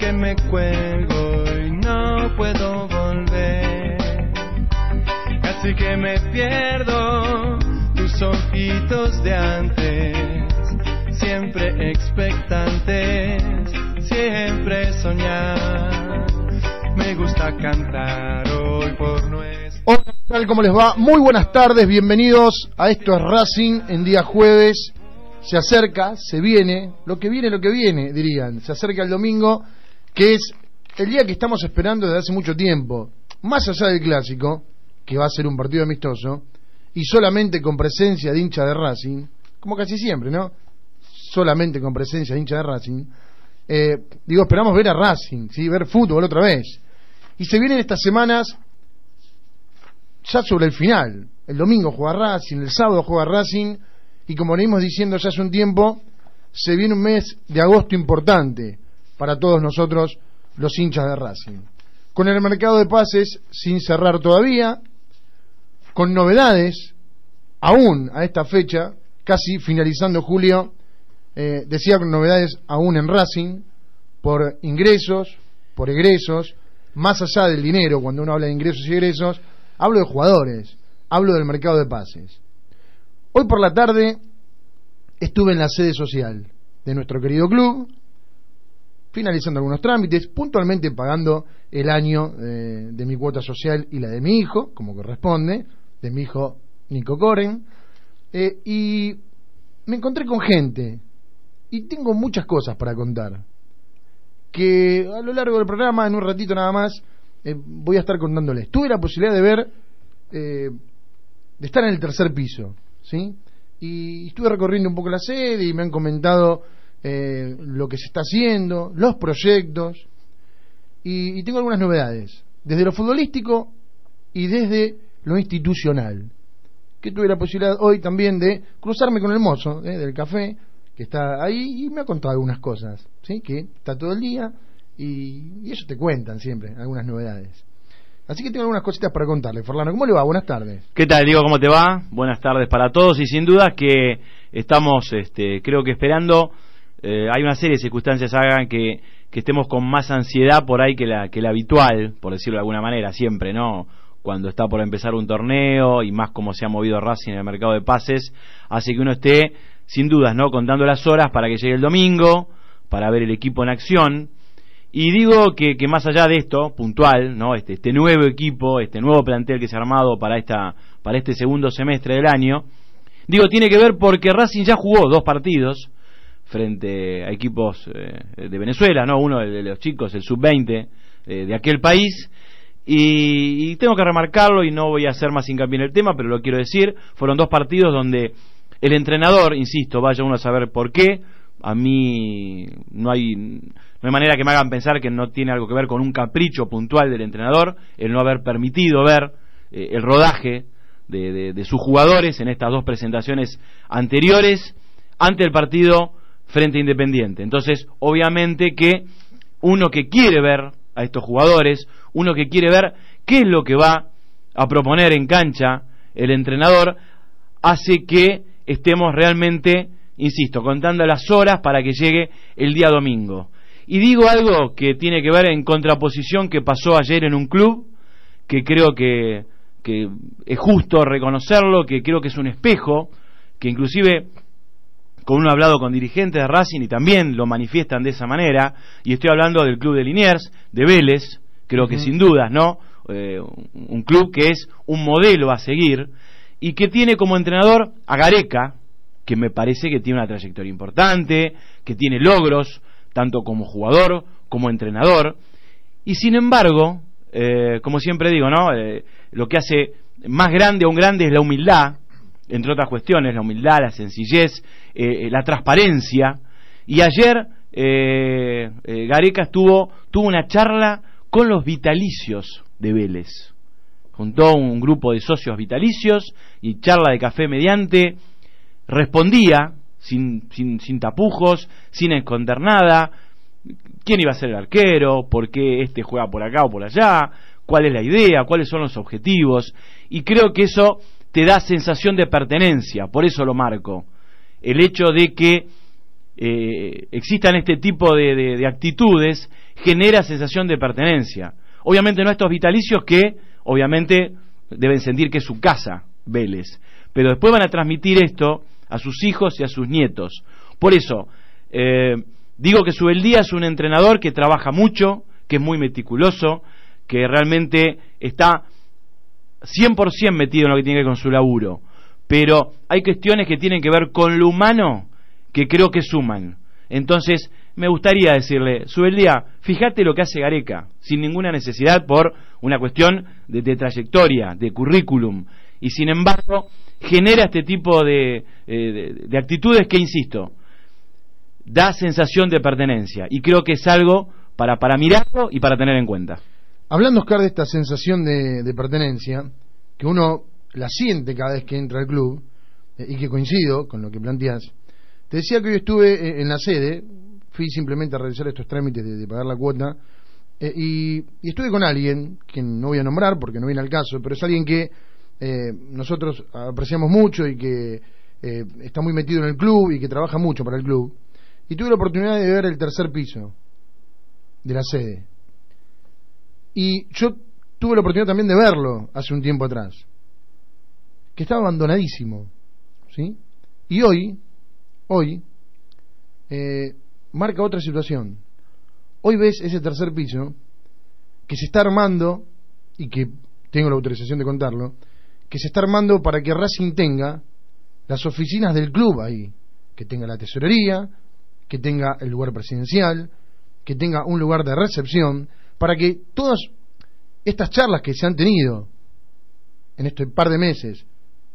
que me cuelgo y no puedo volver. Casi que me pierdo tus ojitos de antes. Siempre expectantes, siempre soñar. Me gusta cantar hoy por nuestro. Hola. ¿Cómo les va? Muy buenas tardes, bienvenidos a Esto es Racing en día jueves. Se acerca, se viene, lo que viene, lo que viene, dirían. Se acerca el domingo, que es el día que estamos esperando desde hace mucho tiempo. Más allá del clásico, que va a ser un partido amistoso, y solamente con presencia de hincha de Racing, como casi siempre, ¿no? Solamente con presencia de hincha de Racing. Eh, digo, esperamos ver a Racing, ¿sí? ver fútbol otra vez. Y se vienen estas semanas ya sobre el final. El domingo juega Racing, el sábado juega Racing, y como venimos diciendo ya hace un tiempo, se viene un mes de agosto importante para todos nosotros, los hinchas de Racing. Con el mercado de pases sin cerrar todavía, con novedades, aún a esta fecha, casi finalizando julio, eh, decía con novedades aún en Racing, por ingresos, por egresos, más allá del dinero, cuando uno habla de ingresos y egresos, hablo de jugadores, hablo del mercado de pases. Hoy por la tarde estuve en la sede social de nuestro querido club, finalizando algunos trámites, puntualmente pagando el año eh, de mi cuota social y la de mi hijo, como corresponde, de mi hijo Nico Coren, eh, y me encontré con gente, y tengo muchas cosas para contar, que a lo largo del programa, en un ratito nada más, eh, voy a estar contándoles. Tuve la posibilidad de ver, de estar en el tercer piso, ¿sí? Y estuve recorriendo un poco la sede y me han comentado eh, lo que se está haciendo, los proyectos, y, tengo algunas novedades, desde lo futbolístico y desde lo institucional. Que tuve la posibilidad hoy también de cruzarme con el mozo ¿eh? del café, que está ahí y me ha contado algunas cosas, ¿sí? que está todo el día y, y ellos te cuentan siempre algunas novedades. Así que tengo algunas cositas para contarle. Forlano, ¿cómo le va? Buenas tardes. ¿Qué tal, Diego? ¿Cómo te va? Buenas tardes para todos y sin duda que estamos, este, creo que esperando, eh, hay una serie de circunstancias hagan que, que estemos con más ansiedad por ahí que la, que la habitual, por decirlo de alguna manera, siempre, ¿no? Cuando está por empezar un torneo y más como se ha movido Racing en el mercado de pases, hace que uno esté, sin dudas, ¿no? Contando las horas para que llegue el domingo, para ver el equipo en acción. Y digo que, que más allá de esto, puntual, ¿no? Este, este nuevo equipo, este nuevo plantel que se ha armado para, esta, para este segundo semestre del año, digo, tiene que ver porque Racing ya jugó dos partidos frente a equipos eh, de Venezuela, ¿no? Uno de los chicos, el sub-20 eh, de aquel país, y, tengo que remarcarlo y no voy a hacer más hincapié en el tema, pero lo quiero decir, fueron dos partidos donde el entrenador, insisto, vaya uno a saber por qué, a mí no hay, no hay manera que me hagan pensar que no tiene algo que ver con un capricho puntual del entrenador, el no haber permitido ver eh, el rodaje de sus jugadores en estas dos presentaciones anteriores. Ante el partido frente Independiente. Entonces, obviamente que uno que quiere ver a estos jugadores, uno que quiere ver qué es lo que va a proponer en cancha el entrenador, hace que estemos realmente, insisto, contando las horas para que llegue el día domingo. Y digo algo que tiene que ver en contraposición que pasó ayer en un club, que creo que, que es justo reconocerlo, que creo que es un espejo, que inclusive con uno ha hablado con dirigentes de Racing y también lo manifiestan de esa manera, y estoy hablando del club de Liniers, de Vélez, creo que uh -huh. sin dudas, ¿no? Eh, un club que es un modelo a seguir y que tiene como entrenador a Gareca, que me parece que tiene una trayectoria importante, que tiene logros, tanto como jugador como entrenador, y sin embargo, eh, como siempre digo, ¿no? Eh, lo que hace más grande a un grande es la humildad, entre otras cuestiones, la humildad, la sencillez, eh, la transparencia. Y ayer eh, eh, Gareca estuvo, tuvo una charla con los vitalicios de Vélez. Juntó un grupo de socios vitalicios y charla de café mediante, respondía sin, sin, sin tapujos, sin esconder nada, quién iba a ser el arquero, por qué este juega por acá o por allá, cuál es la idea, cuáles son los objetivos. Y creo que eso te da sensación de pertenencia, por eso lo marco. El hecho de que eh, existan este tipo de, actitudes, genera sensación de pertenencia. Obviamente no estos vitalicios que, obviamente, deben sentir que es su casa, Vélez. Pero después van a transmitir esto a sus hijos y a sus nietos. Por eso, eh, digo que Subeldía es un entrenador que trabaja mucho, que es muy meticuloso, que realmente está 100% metido en lo que tiene que ver con su laburo. Pero hay cuestiones que tienen que ver con lo humano que creo que suman. Entonces, me gustaría decirle, Subeldía, fíjate lo que hace Gareca, sin ninguna necesidad por una cuestión de, trayectoria, de currículum. Y sin embargo, genera este tipo eh, de, de, actitudes que, insisto, da sensación de pertenencia. Y creo que es algo para, para mirarlo y para tener en cuenta. Hablando, Oscar, de esta sensación de, pertenencia, que uno la siente cada vez que entra al club, eh, y que coincido con lo que planteas, te decía que hoy estuve eh, en la sede, fui simplemente a realizar estos trámites de, pagar la cuota, eh, y, estuve con alguien, que no voy a nombrar porque no viene al caso, pero es alguien que nosotros apreciamos mucho y que está muy metido en el club y que trabaja mucho para el club, y tuve la oportunidad de ver el tercer piso de la sede. Y yo tuve la oportunidad también de verlo hace un tiempo atrás, que estaba abandonadísimo, ¿sí? Y hoy, hoy, eh, marca otra situación. Hoy ves ese tercer piso que se está armando, y que tengo la autorización de contarlo, que se está armando para que Racing tenga las oficinas del club ahí, que tenga la tesorería, que tenga el lugar presidencial, que tenga un lugar de recepción, para que todas estas charlas que se han tenido en este par de meses,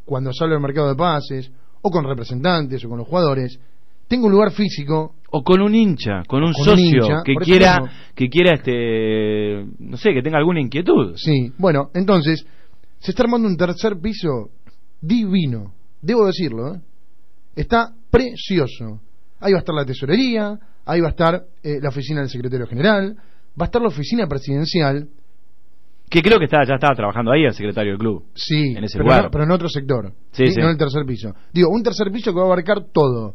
cuando sale al mercado de pases, o con representantes, o con los jugadores, tenga un lugar físico o con un hincha, con un socio que quiera que quiera este no sé, que tenga alguna inquietud. Sí, bueno, entonces se está armando un tercer piso divino, debo decirlo, ¿eh? está precioso. Ahí va a estar la tesorería, ahí va a estar eh, la oficina del secretario general, va a estar la oficina presidencial. Que creo que está, ya estaba trabajando ahí el secretario del club. Sí, en ese pero, lugar. pero en otro sector. Sí, No en el tercer piso. Digo, un tercer piso que va a abarcar todo.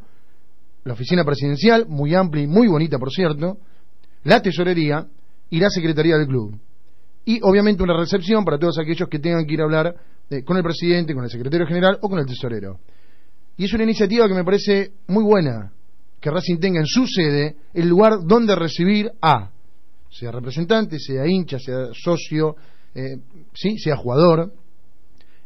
La oficina presidencial, muy amplia y muy bonita, por cierto. La tesorería y la secretaría del club. Y obviamente una recepción para todos aquellos que tengan que ir a hablar eh, con el presidente, con el secretario general o con el tesorero. Y es una iniciativa que me parece muy buena, que Racing tenga en su sede el lugar donde recibir a sea representante, sea hincha, sea socio, eh, ¿sí? sea jugador.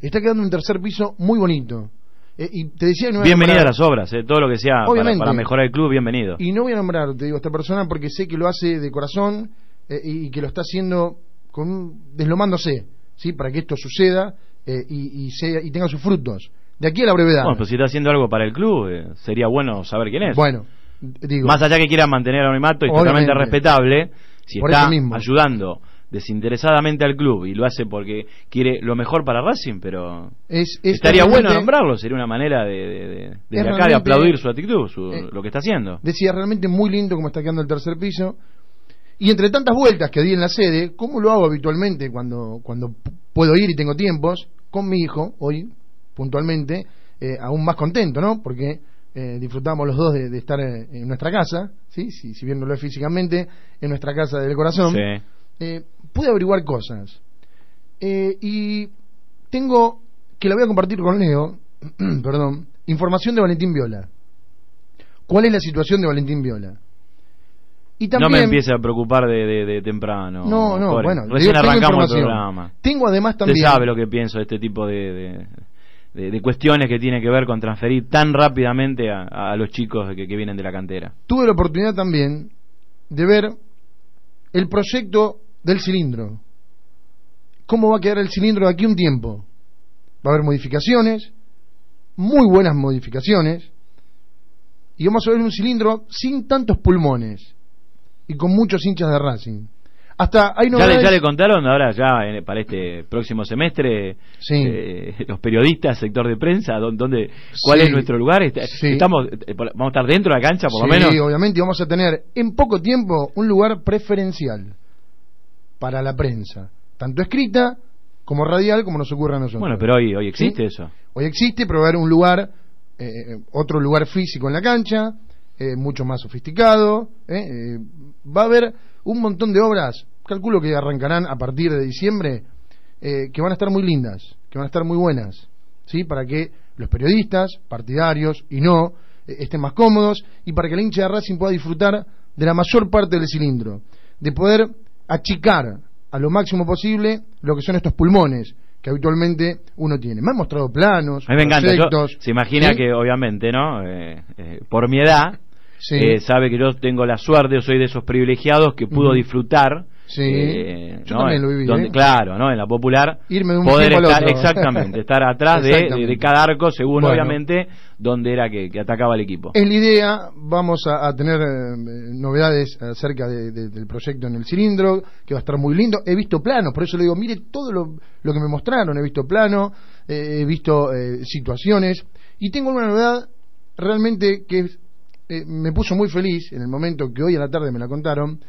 Está quedando un tercer piso muy bonito. Eh, y te decía no Bienvenida a, las obras, eh, todo lo que sea para, mejorar el club, bienvenido. Y no voy a nombrar, te digo, a esta persona porque sé que lo hace de corazón y que lo está haciendo con deslomándose, ¿sí? para que esto suceda y, sea, y tenga sus frutos. De aquí a la brevedad. Bueno, pues si está haciendo algo para el club, sería bueno saber quién es. Bueno, digo. Más allá que quiera mantener el anonimato, es totalmente respetable si está ayudando desinteresadamente al club y lo hace porque quiere lo mejor para Racing, pero estaría bueno nombrarlo, sería una manera de, de, acá de aplaudir su actitud, eh, lo que está haciendo. Decía realmente muy lindo como está quedando el tercer piso. Y entre tantas vueltas que di en la sede, como lo hago habitualmente cuando, cuando puedo ir y tengo tiempos, con mi hijo, hoy puntualmente, eh, aún más contento, ¿no? Porque eh, disfrutamos los dos de, estar en, nuestra casa, ¿sí? Si, si, bien no lo es físicamente, en nuestra casa del corazón, eh, pude averiguar cosas. Eh, y tengo, que la voy a compartir con Leo, perdón, información de Valentín Viola. ¿Cuál es la situación de Valentín Viola? Y también, no me empiece a preocupar de, temprano. No, no, bueno. Recién arrancamos el programa. Tengo además también... Usted sabe lo que pienso de este tipo de, de, cuestiones que tienen que ver con transferir tan rápidamente a, los chicos que, vienen de la cantera. Tuve la oportunidad también de ver el proyecto del cilindro. ¿Cómo va a quedar el cilindro de aquí un tiempo? Va a haber modificaciones, muy buenas modificaciones, y vamos a ver un cilindro sin tantos pulmones y con muchos hinchas de Racing. Hasta hay ya, le, ya le contaron ahora ya para este próximo semestre eh, los periodistas, sector de prensa, dónde, cuál es nuestro lugar. Estamos eh, vamos a estar dentro de la cancha por lo menos. Sí, obviamente vamos a tener en poco tiempo un lugar preferencial para la prensa, tanto escrita como radial como nos ocurre a nosotros. Bueno, pero hoy hoy existe eso. Hoy existe, pero va a haber un lugar eh, otro lugar físico en la cancha eh, mucho más sofisticado. ¿eh? Eh, va a haber un montón de obras, calculo que arrancarán a partir de diciembre, eh, que van a estar muy lindas, que van a estar muy buenas, ¿sí? Para que los periodistas, partidarios y no, eh, estén más cómodos y para que el hincha de Racing pueda disfrutar de la mayor parte del cilindro, de poder achicar a lo máximo posible lo que son estos pulmones que habitualmente uno tiene. Me han mostrado planos, A mí me encanta. Yo- proyectos, se imagina ¿sí? que, obviamente, ¿no? Eh, eh, por mi edad, Sí. eh, sabe que yo tengo la suerte, yo soy de esos privilegiados que pudo disfrutar. Sí. eh, Yo ¿no? también lo viví, Donde- ¿eh? Claro, ¿no? En la popular. Irme de un poder al estar, otro. exactamente, estar atrás de, de- de cada arco, según Bueno. obviamente donde era que, que atacaba el equipo. Es la idea, vamos a, a tener eh, novedades acerca de- de- del proyecto en el cilindro, que va a estar muy lindo. He visto planos, por eso le digo, mire todo lo, lo que me mostraron, he visto planos, he visto eh, situaciones, y tengo una novedad realmente que eh, me puso muy feliz en el momento que hoy a la tarde me la contaron,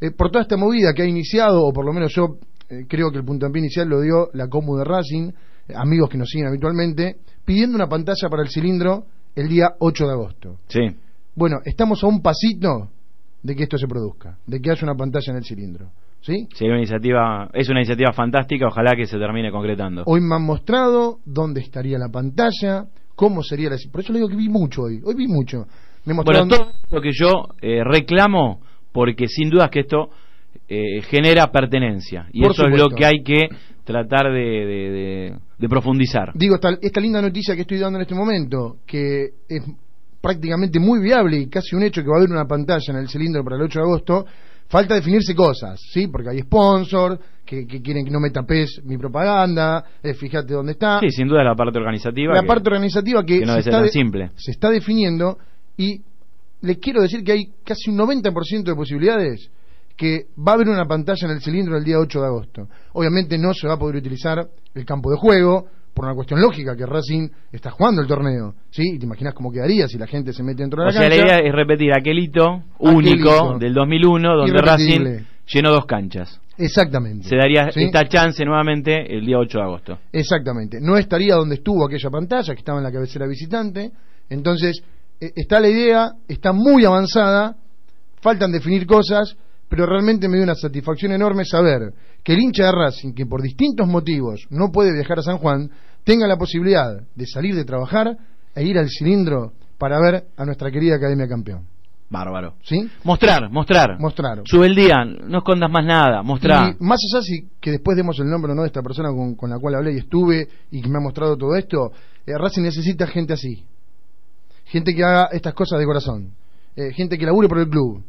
eh, por toda esta movida que ha iniciado, o por lo menos yo eh, creo que el puntapié inicial lo dio la Comu de Racing, eh, amigos que nos siguen habitualmente, pidiendo una pantalla para el cilindro el día 8 de agosto. Sí. Bueno, estamos a un pasito de que esto se produzca, de que haya una pantalla en el cilindro. ¿Sí? Sí, una iniciativa, es una iniciativa fantástica, ojalá que se termine concretando. Hoy me han mostrado dónde estaría la pantalla, cómo sería la... Por eso le digo que vi mucho hoy, hoy vi mucho. Me Bueno, todo lo que yo eh, reclamo, porque sin duda que esto eh, genera pertenencia, y Por eso es lo que hay que tratar de, de- de- de profundizar. Digo, esta, esta linda noticia que estoy dando en este momento, que es prácticamente muy viable y casi un hecho que va a haber una pantalla en el cilindro para el 8 de agosto, falta definirse cosas, ¿sí? Porque hay sponsor, que, que quieren que no me tapes mi propaganda, eh, fíjate dónde está. Sí, sin duda la parte organizativa. la que- parte organizativa que, que no se, debe ser está tan de- simple. se está definiendo y les quiero decir que hay casi un 90% de posibilidades que va a haber una pantalla en el cilindro el día 8 de agosto. Obviamente no se va a poder utilizar el campo de juego por una cuestión lógica que Racing está jugando el torneo, ¿sí? Y te imaginas cómo quedaría si la gente se mete dentro de O la sea, la cancha. idea es repetir aquel hito Aquel único hito. del 2001 donde Racing llenó dos canchas. Exactamente. Se daría ¿Sí? esta chance nuevamente el día 8 de agosto. Exactamente. No estaría donde estuvo aquella pantalla, que estaba en la cabecera visitante. Entonces, está la idea, está muy avanzada, faltan definir cosas, pero realmente me dio una satisfacción enorme saber que el hincha de Racing, que por distintos motivos no puede viajar a San Juan, tenga la posibilidad de salir de trabajar e ir al cilindro para ver a nuestra querida Academia Campeón. Bárbaro. ¿Sí? Mostrar, mostrar. Mostraron. Sube el día, no escondas más nada, mostrar. Y más allá si que después demos el nombre o no de esta persona con, con la cual hablé y estuve y que me ha mostrado todo esto, eh, Racing necesita gente así. Gente que haga estas cosas de corazón. Eh, gente que labure por el club.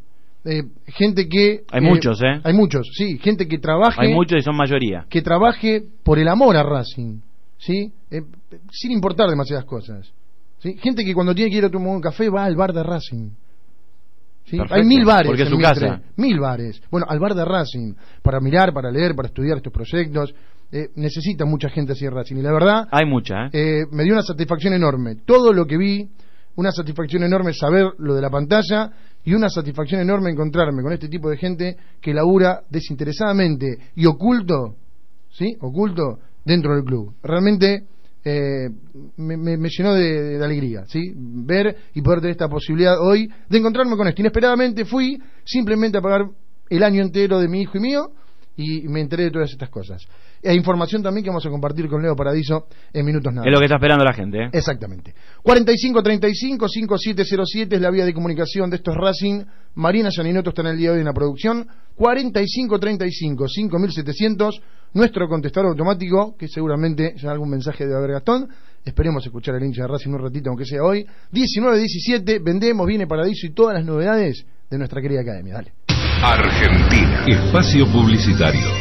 Eh, gente que... Hay muchos, ¿eh? Hay muchos, sí. Gente que trabaje... Hay muchos y son mayoría. Que trabaje por el amor a Racing. ¿Sí? Eh, sin importar demasiadas cosas. ¿Sí? Gente que cuando tiene que ir a tomar un café va al bar de Racing. ¿Sí? Hay mil bares. porque es en su Mitre, casa. Mil bares. Bueno, al bar de Racing, para mirar, para leer, para estudiar estos proyectos. Eh, necesita mucha gente así en Racing. Y la verdad, Hay mucha, ¿eh? eh, me dio una satisfacción enorme. Todo lo que vi, una satisfacción enorme saber lo de la pantalla y una satisfacción enorme encontrarme con este tipo de gente que labura desinteresadamente y oculto, ¿sí? Oculto dentro del club. Realmente eh, me, llenó de, de alegría, ¿sí? Ver y poder tener esta posibilidad hoy de encontrarme con esto. Inesperadamente fui simplemente a pagar el año entero de mi hijo y mío y me enteré de todas estas cosas. E información también que vamos a compartir con Leo Paradiso en minutos nada. Es lo que está esperando la gente, ¿eh? Exactamente. 4535-5707 es la vía de comunicación de estos Racing. Marina Yaninoto está en el día de hoy en la producción. 4535-5700, nuestro contestador automático, que seguramente ya algún mensaje debe haber Gastón. Esperemos escuchar al hincha de Racing un ratito, aunque sea hoy. 19-17, vendemos, viene Paradiso y todas las novedades de nuestra querida academia. Dale. Argentina. Espacio Publicitario.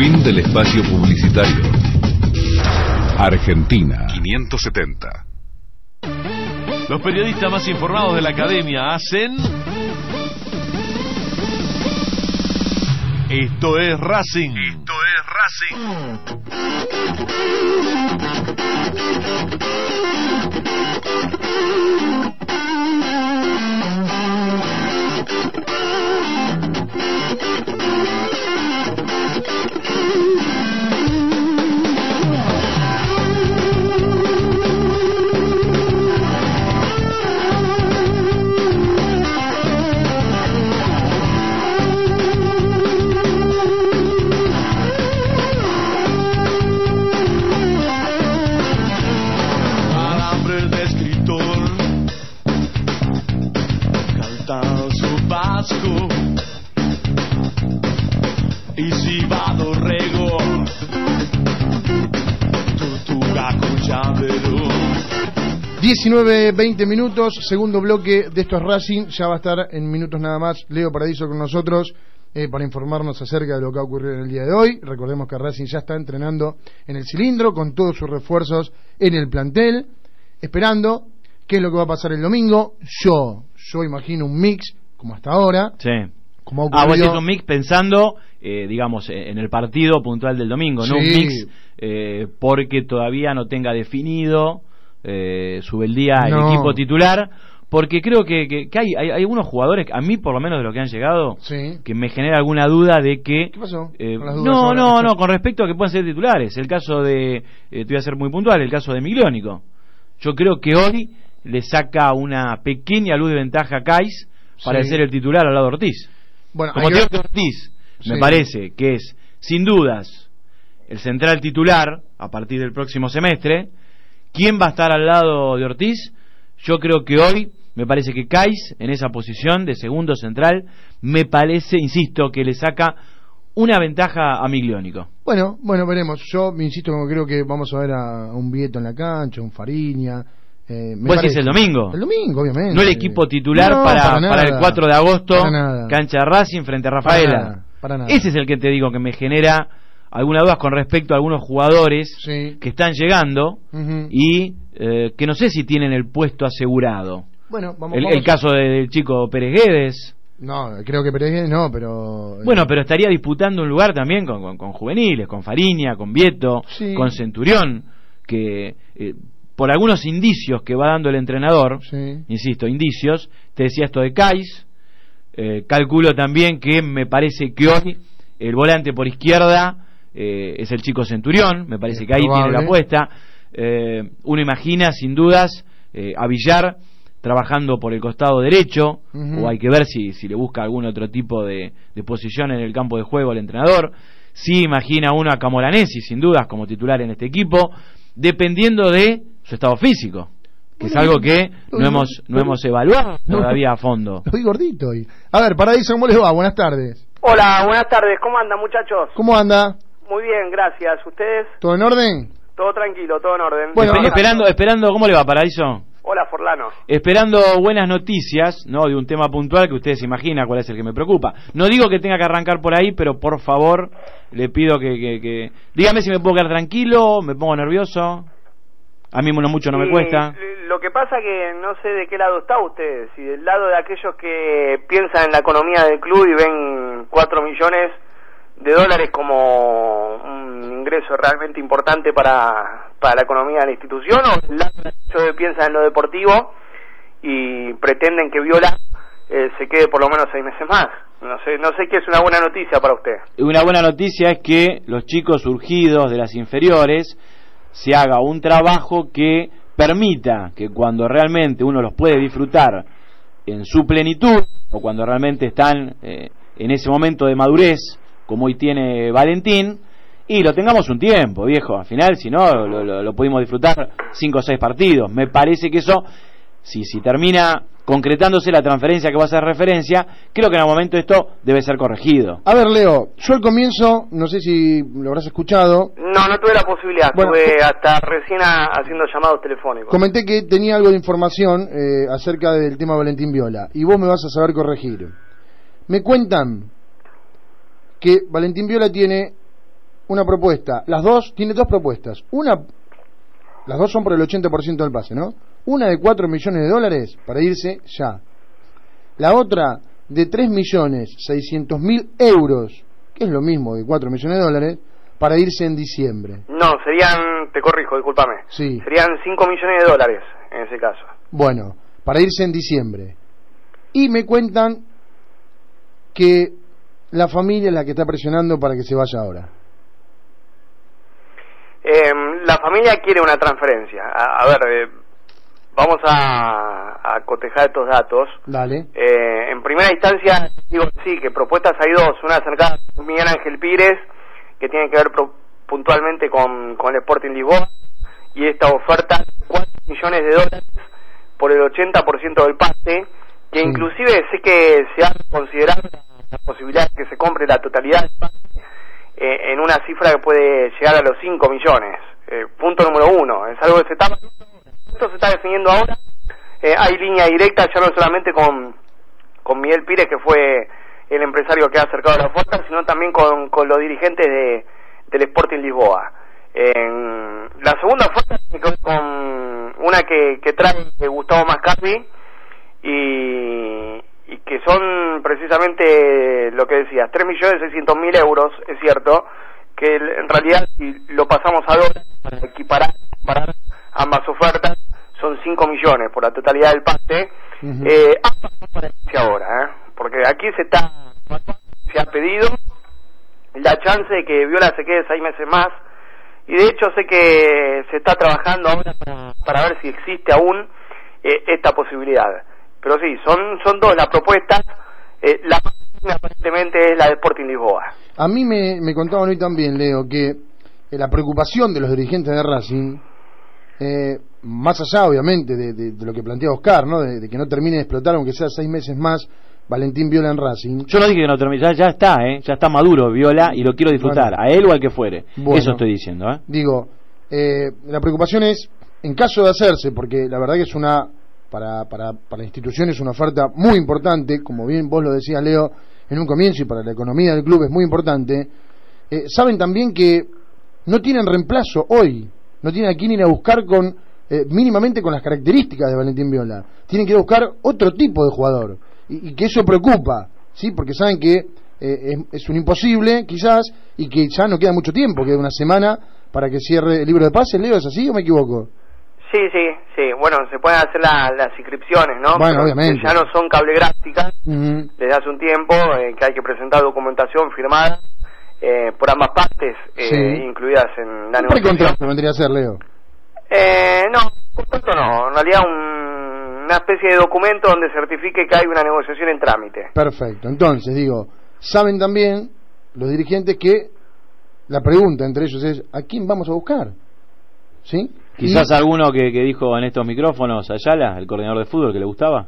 Fin del espacio publicitario. Argentina 570. Los periodistas más informados de la academia hacen. Esto es Racing. Esto es Palabras su vasco y si va dorrego tortuga con llavero 19, 20 minutos, segundo bloque de estos Racing, ya va a estar en minutos nada más Leo Paradiso con nosotros eh, para informarnos acerca de lo que ha ocurrido en el día de hoy. Recordemos que Racing ya está entrenando en el cilindro con todos sus refuerzos en el plantel, esperando qué es lo que va a pasar el domingo. Yo, yo imagino un mix como hasta ahora, Sí. como Ah, vos decís un mix pensando, eh, digamos, en el partido puntual del domingo, no un mix eh, porque todavía no tenga definido eh, su el día el equipo titular, porque creo que, que- que hay, hay, hay algunos jugadores, a mí por lo menos de los que han llegado, Sí. que me genera alguna duda de que... ¿Qué pasó? eh, no, no, no, con respecto a que puedan ser titulares. El caso de, eh, te voy a ser muy puntual, el caso de Migliónico. Yo creo que hoy le saca una pequeña luz de ventaja a Kais para Sí. ser el titular al lado de Ortiz. Bueno, Como hay te que digo ver- que Ortiz, me parece que es, sin dudas, el central titular a partir del próximo semestre. ¿Quién va a estar al lado de Ortiz? Yo creo que hoy, me parece que Kais, en esa posición de segundo central, me parece, insisto, que le saca una ventaja a Migliónico. Bueno, bueno, veremos. Yo me insisto, como creo que vamos a ver a un Vieto en la cancha, un Fariña. Eh, me ¿Vos parece- decís el domingo? El domingo, obviamente. No el equipo titular No, para, para, nada. el 4 de agosto, cancha Racing frente a Para Rafaela. nada, para nada. Ese es el que te digo que me genera algunas dudas con respecto a algunos jugadores Sí. que están llegando y eh, que no sé si tienen el puesto asegurado. Bueno, vamos, El, vamos- el caso de- del chico Pérez Guedes. No, creo que Pérez no, pero. Bueno, pero estaría disputando un lugar también con, con- con juveniles, con Fariña, con Vieto, Sí. con Centurión, que eh, por algunos indicios que va dando el entrenador, Sí. insisto, indicios, te decía esto de Kais, eh, calculo también que me parece que hoy el volante por izquierda eh, es el chico Centurión, me parece Es que ahí tiene la apuesta. Eh, uno imagina sin dudas a Villar trabajando por el costado derecho, o hay que ver si, si le busca algún otro tipo de, de posición en el campo de juego al entrenador. Sí imagina uno a Camoranesi, sin dudas, como titular en este equipo, dependiendo de su estado físico, que es algo que no hemos, no hemos evaluado todavía a fondo. Estoy gordito hoy. A ver, Paraíso, ¿cómo les va? Buenas tardes. Hola, buenas tardes. ¿Cómo andan, muchachos? ¿Cómo anda? Muy bien, gracias. ¿Ustedes? ¿Todo en orden? Todo tranquilo, todo en orden. Bueno, Espe- esperando, esperando, ¿cómo le va, Paraíso? Hola, Forlano. Esperando buenas noticias, ¿no? De un tema puntual que ustedes se imaginan cuál es el que me preocupa. No digo que tenga que arrancar por ahí, pero por favor, le pido que, que, que- dígame si me puedo quedar tranquilo, me pongo nervioso. A mí no mucho no me cuesta. Lo que pasa que no sé de qué lado está usted. Si del lado de aquellos que piensan en la economía del club y ven 4 millones de dólares como un ingreso realmente importante para, para la economía de la institución, o del lado de aquellos que piensan en lo deportivo y pretenden que Viola eh, se quede por lo menos seis meses más. No sé, no sé qué es una buena noticia para usted. Una buena noticia es que los chicos surgidos de las inferiores se haga un trabajo que permita que cuando realmente uno los puede disfrutar en su plenitud o cuando realmente están eh, en ese momento de madurez como hoy tiene Valentín y lo tengamos un tiempo, viejo. Al final, si no, lo, lo- lo pudimos disfrutar cinco o seis partidos. Me parece que eso, si, si termina concretándose la transferencia que va a hacer referencia, creo que en algún momento esto debe ser corregido. A ver, Leo, yo al comienzo, no sé si lo habrás escuchado, No, no tuve la posibilidad. Bueno, Estuve hasta recién a- haciendo llamados telefónicos. comenté que tenía algo de información eh, acerca del tema Valentín Viola y vos me vas a saber corregir. Me cuentan que Valentín Viola tiene una propuesta, las dos, tiene dos propuestas. Una, las dos son por el 80% del pase, ¿no? Una de 4 millones de dólares para irse ya. La otra de 3 millones 600 mil euros, que es lo mismo de 4 millones de dólares, para irse en diciembre. No, serían, te corrijo, discúlpame. Sí. Serían 5 millones de dólares en ese caso. Bueno, para irse en diciembre. Y me cuentan que la familia es la que está presionando para que se vaya ahora. Eh, la familia quiere una transferencia. A, a ver, eh, vamos a, a cotejar estos datos. Dale. Eh, en primera instancia, digo sí, que propuestas hay dos. Una acercada a Miguel Ángel Pires, que tiene que ver pro- puntualmente con, con el Sporting Lisboa, y esta oferta, 4 millones de dólares por el 80% del pase, que Sí. inclusive sé que se ha considerado la posibilidad de que se compre la totalidad del pase eh, en una cifra que puede llegar a los 5 millones. Eh, punto número uno, es algo que se está, esto se está definiendo ahora. Eh, hay línea directa ya no solamente con, con Miguel Pires, que fue el empresario que ha acercado la oferta, sino también con, con los dirigentes de, del Sporting Lisboa. En la segunda oferta tiene con una que, que trae Gustavo Mascardi y, y que son precisamente lo que decías, 3.600.000 euros, es cierto, que en realidad si lo pasamos a dólares para equiparar, ambas ofertas, son 5 millones por la totalidad del pase. Eh, ambas son para irse ahora, ¿eh? porque aquí se está, se ha pedido la chance de que Viola se quede seis meses más y de hecho sé que se está trabajando ahora para, para ver si existe aún eh, esta posibilidad. Pero sí, son, son dos las propuestas. Eh, la aparentemente es la de Sporting Lisboa. A mí me, me contaban hoy también, Leo, que eh, la preocupación de los dirigentes de Racing, eh, más allá obviamente de, de- de lo que plantea Oscar, ¿no? De, de que no termine de explotar, aunque sea seis meses más, Valentín Viola en Racing. Yo no dije que no termine, ya, ya está, ¿eh? ya está maduro Viola y lo quiero disfrutar, Bueno. a él o al que fuere. Bueno. Eso estoy diciendo. ¿eh? Digo, eh, la preocupación es, en caso de hacerse, porque la verdad que es una, para, para, para la institución es una oferta muy importante, como bien vos lo decías, Leo, en un comienzo, y para la economía del club es muy importante, eh, saben también que no tienen reemplazo hoy, no tienen a quién ir a buscar con, eh, mínimamente con las características de Valentín Viola, tienen que ir a buscar otro tipo de jugador, y, y que eso preocupa, ¿sí? porque saben que eh, es, es un imposible, quizás, y que ya no queda mucho tiempo, queda una semana para que cierre el libro de pases, Leo, ¿es así o me equivoco? Sí, sí, sí. Bueno, se pueden hacer la- las inscripciones, ¿no? Bueno, Pero obviamente. Ya no son cable gráficas Ujú. desde hace un tiempo, eh, que hay que presentar documentación firmada eh, por ambas partes, eh, Sí. incluidas en la negociación. precontrato vendría a ser, Leo. Eh, no, contrato no. En realidad un- una especie de documento donde certifique que hay una negociación en trámite. Perfecto. Entonces, digo, saben también los dirigentes que la pregunta entre ellos es, ¿a quién vamos a buscar? ¿Sí? Quizás Y- alguno que, que dijo en estos micrófonos, Ayala, el coordinador de fútbol, que le gustaba.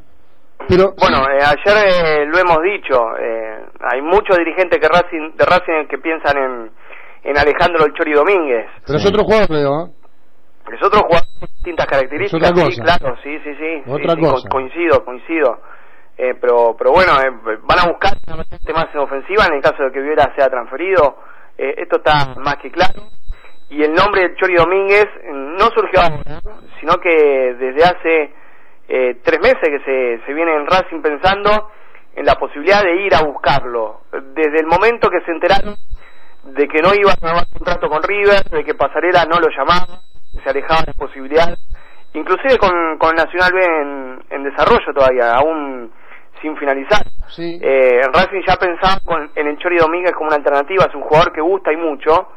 Pero Bueno, eh, ayer eh, lo hemos dicho, eh, hay muchos dirigentes que Racing, de Racing que piensan en, en Alejandro El Chori Domínguez. pero es otro jugador, Leo. ¿eh? Es otro jugador con distintas características. Es otra Sí, cosa. claro, sí, sí, sí. Otra sí, sí, co- cosa. coincido, coincido. Eh, pero, pero bueno, eh, van a buscar gente más en ofensiva en el caso de que Viola sea transferido. Eh, esto está más que claro. Y el nombre de Chori Domínguez eh, no surgió ahora, sino que desde hace eh, tres meses que se, se viene en Racing pensando en la posibilidad de ir a buscarlo. Desde el momento que se enteraron de que no iba a renovar contrato con River, de que Pasarela no lo llamaba, se alejaba de la posibilidad, inclusive con, con Nacional B en, en desarrollo todavía, aún sin finalizar. Sí. Eh, en Racing ya pensaba con, en el Chori Domínguez como una alternativa, es un jugador que gusta y mucho,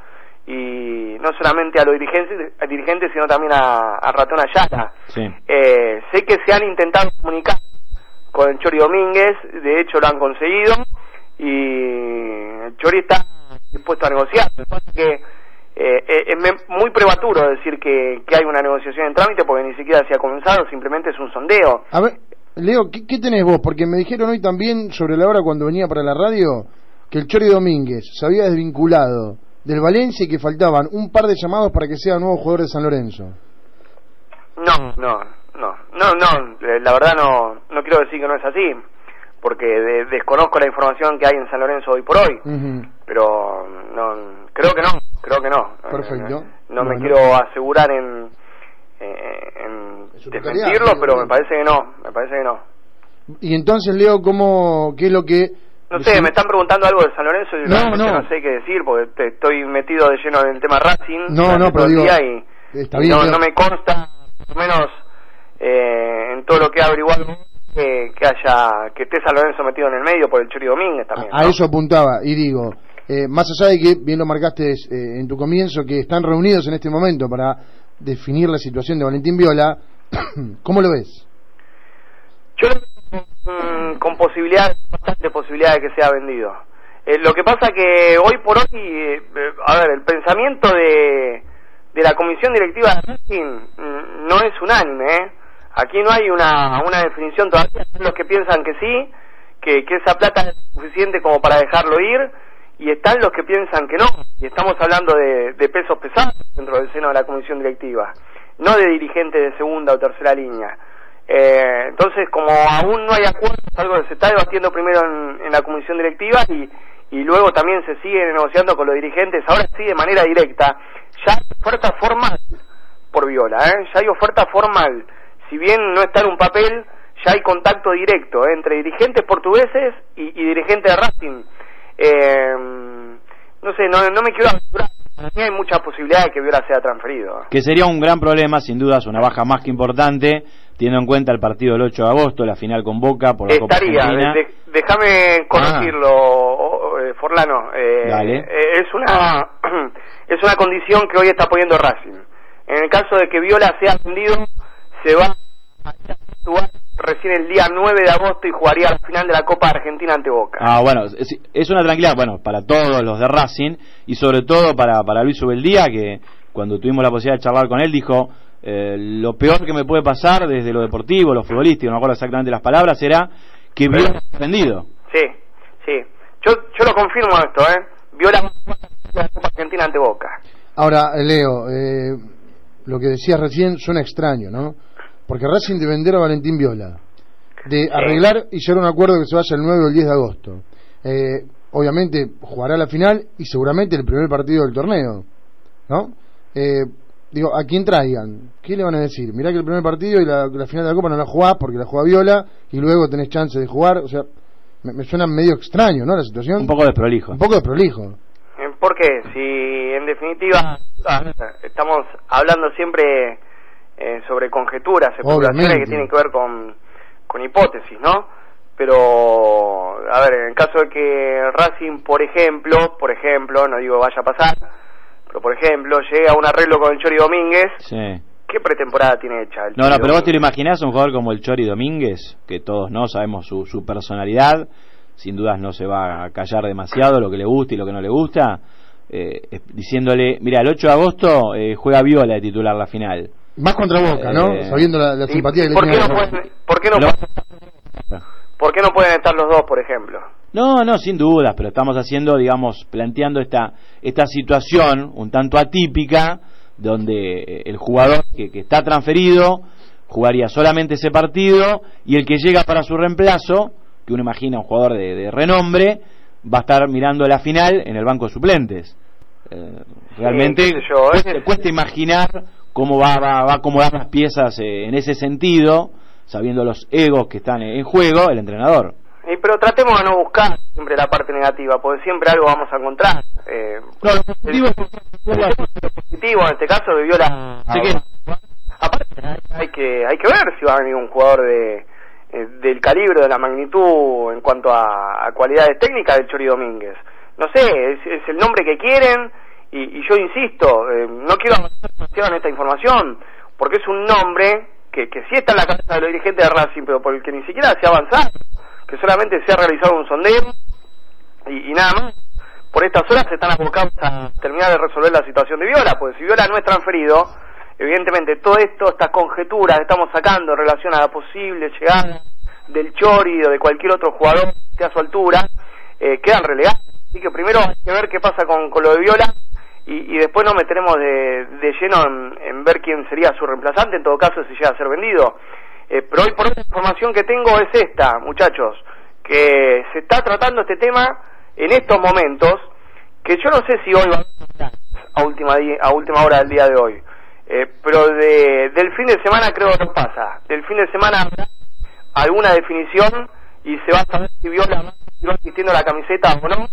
y no solamente a los dirigentes, a dirigentes sino también a, a Ratón Ayala. Sí. Eh, sé que se han intentado comunicar con Chori Domínguez, de hecho lo han conseguido, y Chori está dispuesto a negociar. Que eh, eh, es muy prematuro decir que, que hay una negociación en trámite porque ni siquiera se ha comenzado, simplemente es un sondeo. A ver, Leo, ¿qué, qué tenés vos? Porque me dijeron hoy también sobre la hora cuando venía para la radio que el Chori Domínguez se había desvinculado del Valencia y que faltaban un par de llamados para que sea nuevo jugador de San Lorenzo. No, no, no, no, no, eh, la verdad no, no quiero decir que no es así, porque de- desconozco la información que hay en San Lorenzo hoy por hoy, pero no, creo que no, creo que no. Perfecto. Eh, no me quiero asegurar en, eh, en En desmentirlo, pero me parece que no, me parece que no. Y entonces, Leo, ¿cómo, ¿qué es lo que... No sé, me están preguntando algo de San Lorenzo y No, no. no sé qué decir, porque te- estoy metido de lleno en el tema Racing. No, no, pero digo, y, está y bien, no, no me consta, por lo menos eh, en todo lo que he averiguado, que, que haya que esté San Lorenzo metido en el medio por el Chori Domínguez también. A eso apuntaba y digo, eh, más allá de que bien lo marcaste eh, en tu comienzo, que están reunidos en este momento para definir la situación de Valentín Viola, ¿cómo lo ves? Yo mm, con posibilidad, bastante posibilidad de que sea vendido. Eh, lo que pasa que hoy por hoy, eh, eh, a ver, el pensamiento de, de la comisión directiva de Racing mm, no es unánime, ¿eh? Aquí no hay una, una definición todavía, son los que piensan que sí, que, que esa plata es suficiente como para dejarlo ir, y están los que piensan que no, y estamos hablando de pesos pesados dentro del seno de la comisión directiva, no de dirigentes de segunda o tercera línea. Eh, entonces, como aún no hay acuerdo, algo que se está debatiendo primero en, la comisión directiva y, y luego también se sigue negociando con los dirigentes, ahora sí de manera directa, ya hay oferta formal por Viola, ¿eh? ya hay oferta formal, si bien no está en un papel, ya hay contacto directo ¿eh? entre dirigentes portugueses y, y dirigentes de Racing. Eh, no sé, no, no me quiero aventurar, hay muchas posibilidades de que Viola sea transferido. Que sería un gran problema, sin dudas, una baja más que importante, teniendo en cuenta el partido del 8 de agosto, la final con Boca por la Copa Estaría, Argentina. de- de- déjame corregirlo, o- eh, Forlano. Eh, Dale. eh, es una es una condición que hoy está poniendo Racing. En el caso de que Viola sea vendido, se va a jugar recién el día 9 de agosto y jugaría la final de la Copa Argentina ante Boca. Ah, bueno, es, es una tranquilidad, bueno, para todos los de Racing y sobre todo para, para Luis Ubeldía, que cuando tuvimos la posibilidad de charlar con él dijo, eh, lo peor que me puede pasar desde lo deportivo, lo futbolístico, no me acuerdo exactamente las palabras, era que Viola está vendido. Sí, sí. Yo, yo lo confirmo esto, ¿eh? Jugar la Copa Argentina ante Boca. Ahora, Leo, eh, lo que decías recién suena extraño, ¿no? Porque Racing de vender a Valentín Viola, de arreglar y llegar a un acuerdo que se vaya el 9 o el 10 de agosto. Eh, obviamente jugará la final y seguramente el primer partido del torneo, ¿no? Eh, digo, ¿a quién traigan? ¿Qué le van a decir? Mirá que el primer partido y la, la final de la Copa no la jugás porque la juega Viola y luego tenés chance de jugar, o sea, me, me suena medio extraño, ¿no? La situación. Un poco desprolijo. Un poco de prolijo. Eh, ¿Por qué? Si en definitiva a ver, estamos hablando siempre eh, sobre conjeturas, especulaciones que tienen que ver con, con hipótesis, ¿no? Pero, a ver, en el caso de que Racing, por ejemplo, por ejemplo, no digo vaya a pasar, pero por ejemplo, llega a un arreglo con el Chori Domínguez, Sí. ¿qué pretemporada tiene hecha? el No, no, Chori pero vos te lo imaginás un jugador como el Chori Domínguez, que todos no sabemos su, su personalidad, sin dudas no se va a callar demasiado lo que le gusta y lo que no le gusta, eh, diciéndole, mira, el 8 de agosto eh, juega Viola de titular la final. Más contra Boca, ¿no? Eh, Sabiendo la, la ¿Y simpatía que le ¿Por qué tiene no a Boca. pueden, por qué no, Lo- por qué no pueden estar los dos, por ejemplo? No, no, sin dudas, pero estamos haciendo, digamos, planteando esta, esta situación un tanto atípica, donde eh, el jugador que, que está transferido jugaría solamente ese partido y el que llega para su reemplazo, que uno imagina un jugador de, de renombre, va a estar mirando la final en el banco de suplentes. Eh, realmente cuesta, es- cuesta imaginar cómo va, va, va a acomodar las piezas eh, en ese sentido, sabiendo los egos que están en juego, el entrenador. Y, pero tratemos de no buscar siempre la parte negativa, porque siempre algo vamos a encontrar. Eh, No, lo positivo es- el positivo en este caso Viola. Sé que- Aparte, hay que, hay que ver si va a venir un jugador de eh, del calibre, de la magnitud en cuanto a, a cualidades técnicas del Chori Domínguez. No sé, es, es el nombre que quieren y, y yo insisto, eh, no quiero avanzar demasiado en esta información, porque es un nombre que, que sí está en la cabeza de los dirigentes de Racing, pero por el que ni siquiera se ha avanzado, que solamente se ha realizado un sondeo y, nada más. Por estas horas se están abocados a terminar de resolver la situación de Viola, porque si Viola no es transferido, evidentemente todo esto, estas conjeturas que estamos sacando en relación a la posible llegada del Chori o de cualquier otro jugador que esté a su altura, eh, quedan relegadas. Así que primero hay que ver qué pasa con, con lo de Viola y, y después nos meteremos de, de lleno en, en ver quién sería su reemplazante, en todo caso si llega a ser vendido. Eh, pero hoy por hoy la información que tengo es esta, muchachos, que se está tratando este tema en estos momentos, que yo no sé si hoy va a última, a última hora del día de hoy, eh, pero de, del fin de semana creo que no pasa. Del fin de semana alguna definición y se va a saber si Viola va vistiendo la camiseta o no,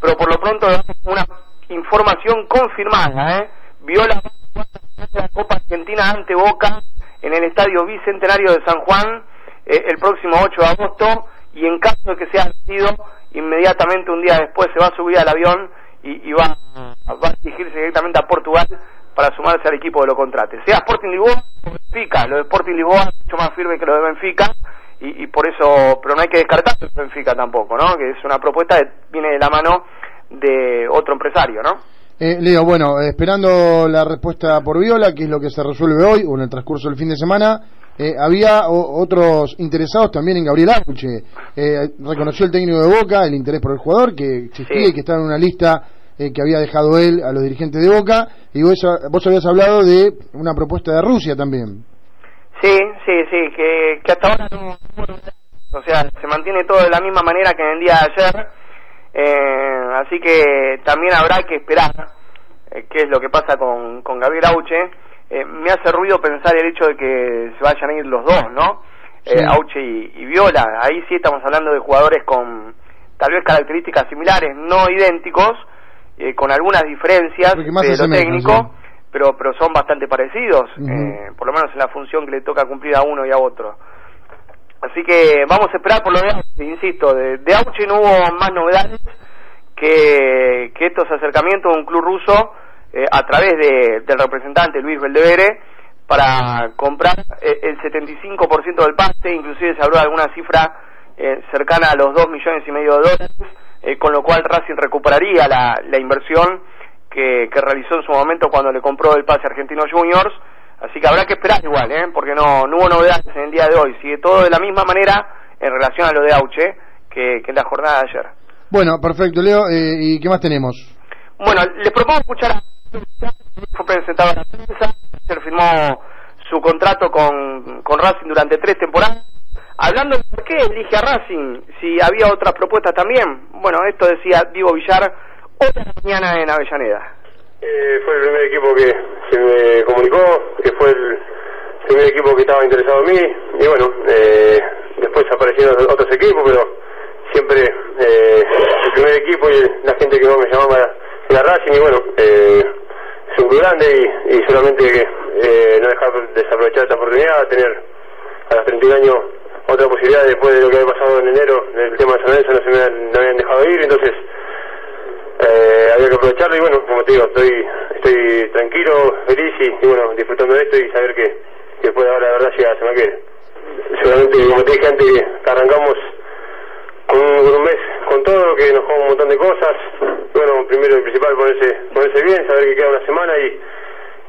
pero por lo pronto una información confirmada, ¿eh? Viola va a la Copa Argentina ante Boca en el Estadio Bicentenario de San Juan eh, el próximo 8 de agosto y en caso de que sea vencido, inmediatamente un día después se va a subir al avión y, y va, a dirigirse directamente a Portugal para sumarse al equipo de lo contrate. Sea Sporting Lisboa o Benfica, lo de Sporting Lisboa es mucho más firme que lo de Benfica y, y por eso, pero no hay que descartar de Benfica tampoco, ¿no? Que es una propuesta que viene de la mano de otro empresario, ¿no? Eh, Leo, bueno, esperando la respuesta por Viola, que es lo que se resuelve hoy o en el transcurso del fin de semana, eh, había o- otros interesados también en Gabriel Auche. Eh, reconoció el técnico de Boca el interés por el jugador, que existía Sí. y que estaba en una lista eh, que había dejado él a los dirigentes de Boca. Y vos, vos habías hablado de una propuesta de Rusia también. Sí, sí, sí, que, que hasta ahora no, o sea, se mantiene todo de la misma manera que en el día de ayer, eh, así que también habrá que esperar eh, qué es lo que pasa con, con Gabriel Auche. Eh, me hace ruido pensar el hecho de que se vayan a ir los dos, ¿no? Eh, Sí. Auche y, y Viola, ahí sí estamos hablando de jugadores con tal vez características similares, no idénticos, con algunas diferencias de lo técnico, sí. pero pero son bastante parecidos, eh, por lo menos en la función que le toca cumplir a uno y a otro. Así que vamos a esperar por lo Auche, insisto, de, de Auche no hubo más novedades que, estos acercamientos de un club ruso eh, a través de- del representante Luis Beldevere para comprar eh, el 75% del pase, inclusive se habló de alguna cifra eh, cercana a los 2 millones y medio de dólares, eh, con lo cual Racing recuperaría la, inversión que, que realizó en su momento cuando le compró el pase a Argentinos Juniors, así que habrá que esperar igual, ¿eh? porque no, no hubo novedades en el día de hoy, sigue todo de la misma manera en relación a lo de Auche que, que en la jornada de ayer. Bueno, perfecto, Leo. eh, ¿Y qué más tenemos? Bueno, les propongo escuchar a fue presentado a la prensa, ayer firmó su contrato con, con Racing durante tres temporadas. Hablando de por qué elige a Racing, si había otras propuestas también. Bueno, esto decía Diego Villar otra mañana en Avellaneda. Eh, fue el primer equipo que se me comunicó, que fue el primer equipo que estaba interesado en mí. Y bueno, eh, después aparecieron otros equipos, pero siempre eh, el primer equipo y la gente que me llamaba era Racing. Y bueno, eh, es un club grande y, y solamente eh, no dejar desaprovechar esta oportunidad, tener a los 31 años otra posibilidad después de lo que había pasado en enero, el tema de San Lorenzo no se me no habían dejado ir, entonces eh, había que aprovecharlo y bueno, como te digo, estoy estoy tranquilo, feliz y, y bueno, disfrutando de esto y saber que, que después de ahora la verdad llega que viene. Seguramente, como te dije antes, arrancamos con un, con un mes con todo, que nos jugamos un montón de cosas. Bueno, primero y principal ponerse, ponerse bien, saber que queda una semana y,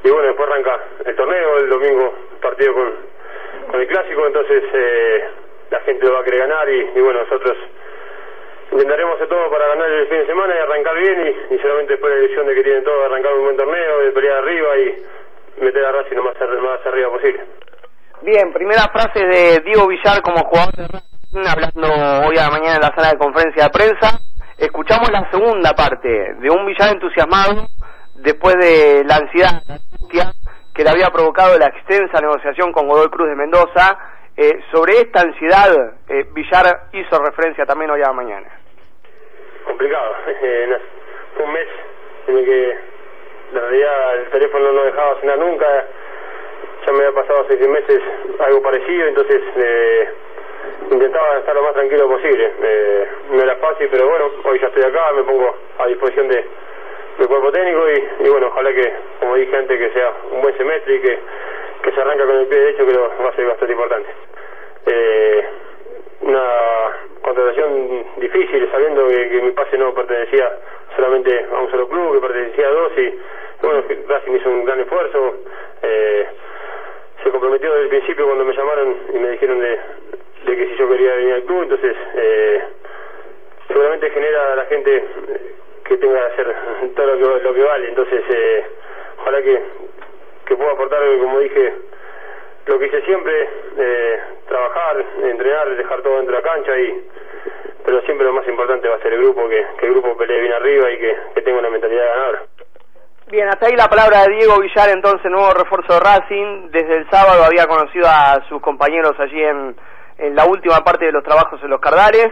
y bueno, después arranca el torneo, el domingo partido con, con el clásico, entonces eh, la gente lo va a querer ganar y, y bueno, nosotros intentaremos hacer todo para ganar el fin de semana y arrancar bien y, y solamente después de la decisión de que tienen todo, arrancar un buen torneo, de pelear arriba y meter a Racing lo más, más arriba posible. Bien, primera frase de Diego Villar como jugador de Racing, hablando hoy a la mañana en la sala de conferencia de prensa. Escuchamos la segunda parte de un Villar entusiasmado después de la ansiedad que le había provocado la extensa negociación con Godoy Cruz de Mendoza. Eh, sobre esta ansiedad, eh, Villar hizo referencia también hoy a mañana. complicado. Eh, fue un mes en el que la realidad el teléfono no dejaba sonar nunca. Ya me había pasado seis meses algo parecido, entonces eh, intentaba estar lo más tranquilo posible. No era fácil, pero bueno, hoy ya estoy acá, me pongo a disposición de, del cuerpo técnico y, bueno, ojalá que, como dije antes, que sea un buen semestre y que, que se arranca con el pie derecho, que lo va a ser bastante importante. Eh, una contratación difícil, sabiendo que, que mi pase no pertenecía solamente a un solo club, que pertenecía a dos, y bueno, Racing hizo un gran esfuerzo. Eh, se comprometió desde el principio cuando me llamaron y me dijeron de, que si yo quería venir al club, entonces eh, seguramente genera a la gente que tenga que hacer todo lo que, lo que vale, entonces eh, ojalá que, que pueda aportar, como dije, lo que hice siempre, eh, trabajar, entrenar, dejar todo dentro de la cancha y pero siempre lo más importante va a ser el grupo, que, el grupo pelee bien arriba y que, que tenga una mentalidad ganadora. Bien, hasta ahí la palabra de Diego Villar, entonces nuevo refuerzo de Racing. Desde el sábado había conocido a sus compañeros allí en, en la última parte de los trabajos en los Cardales.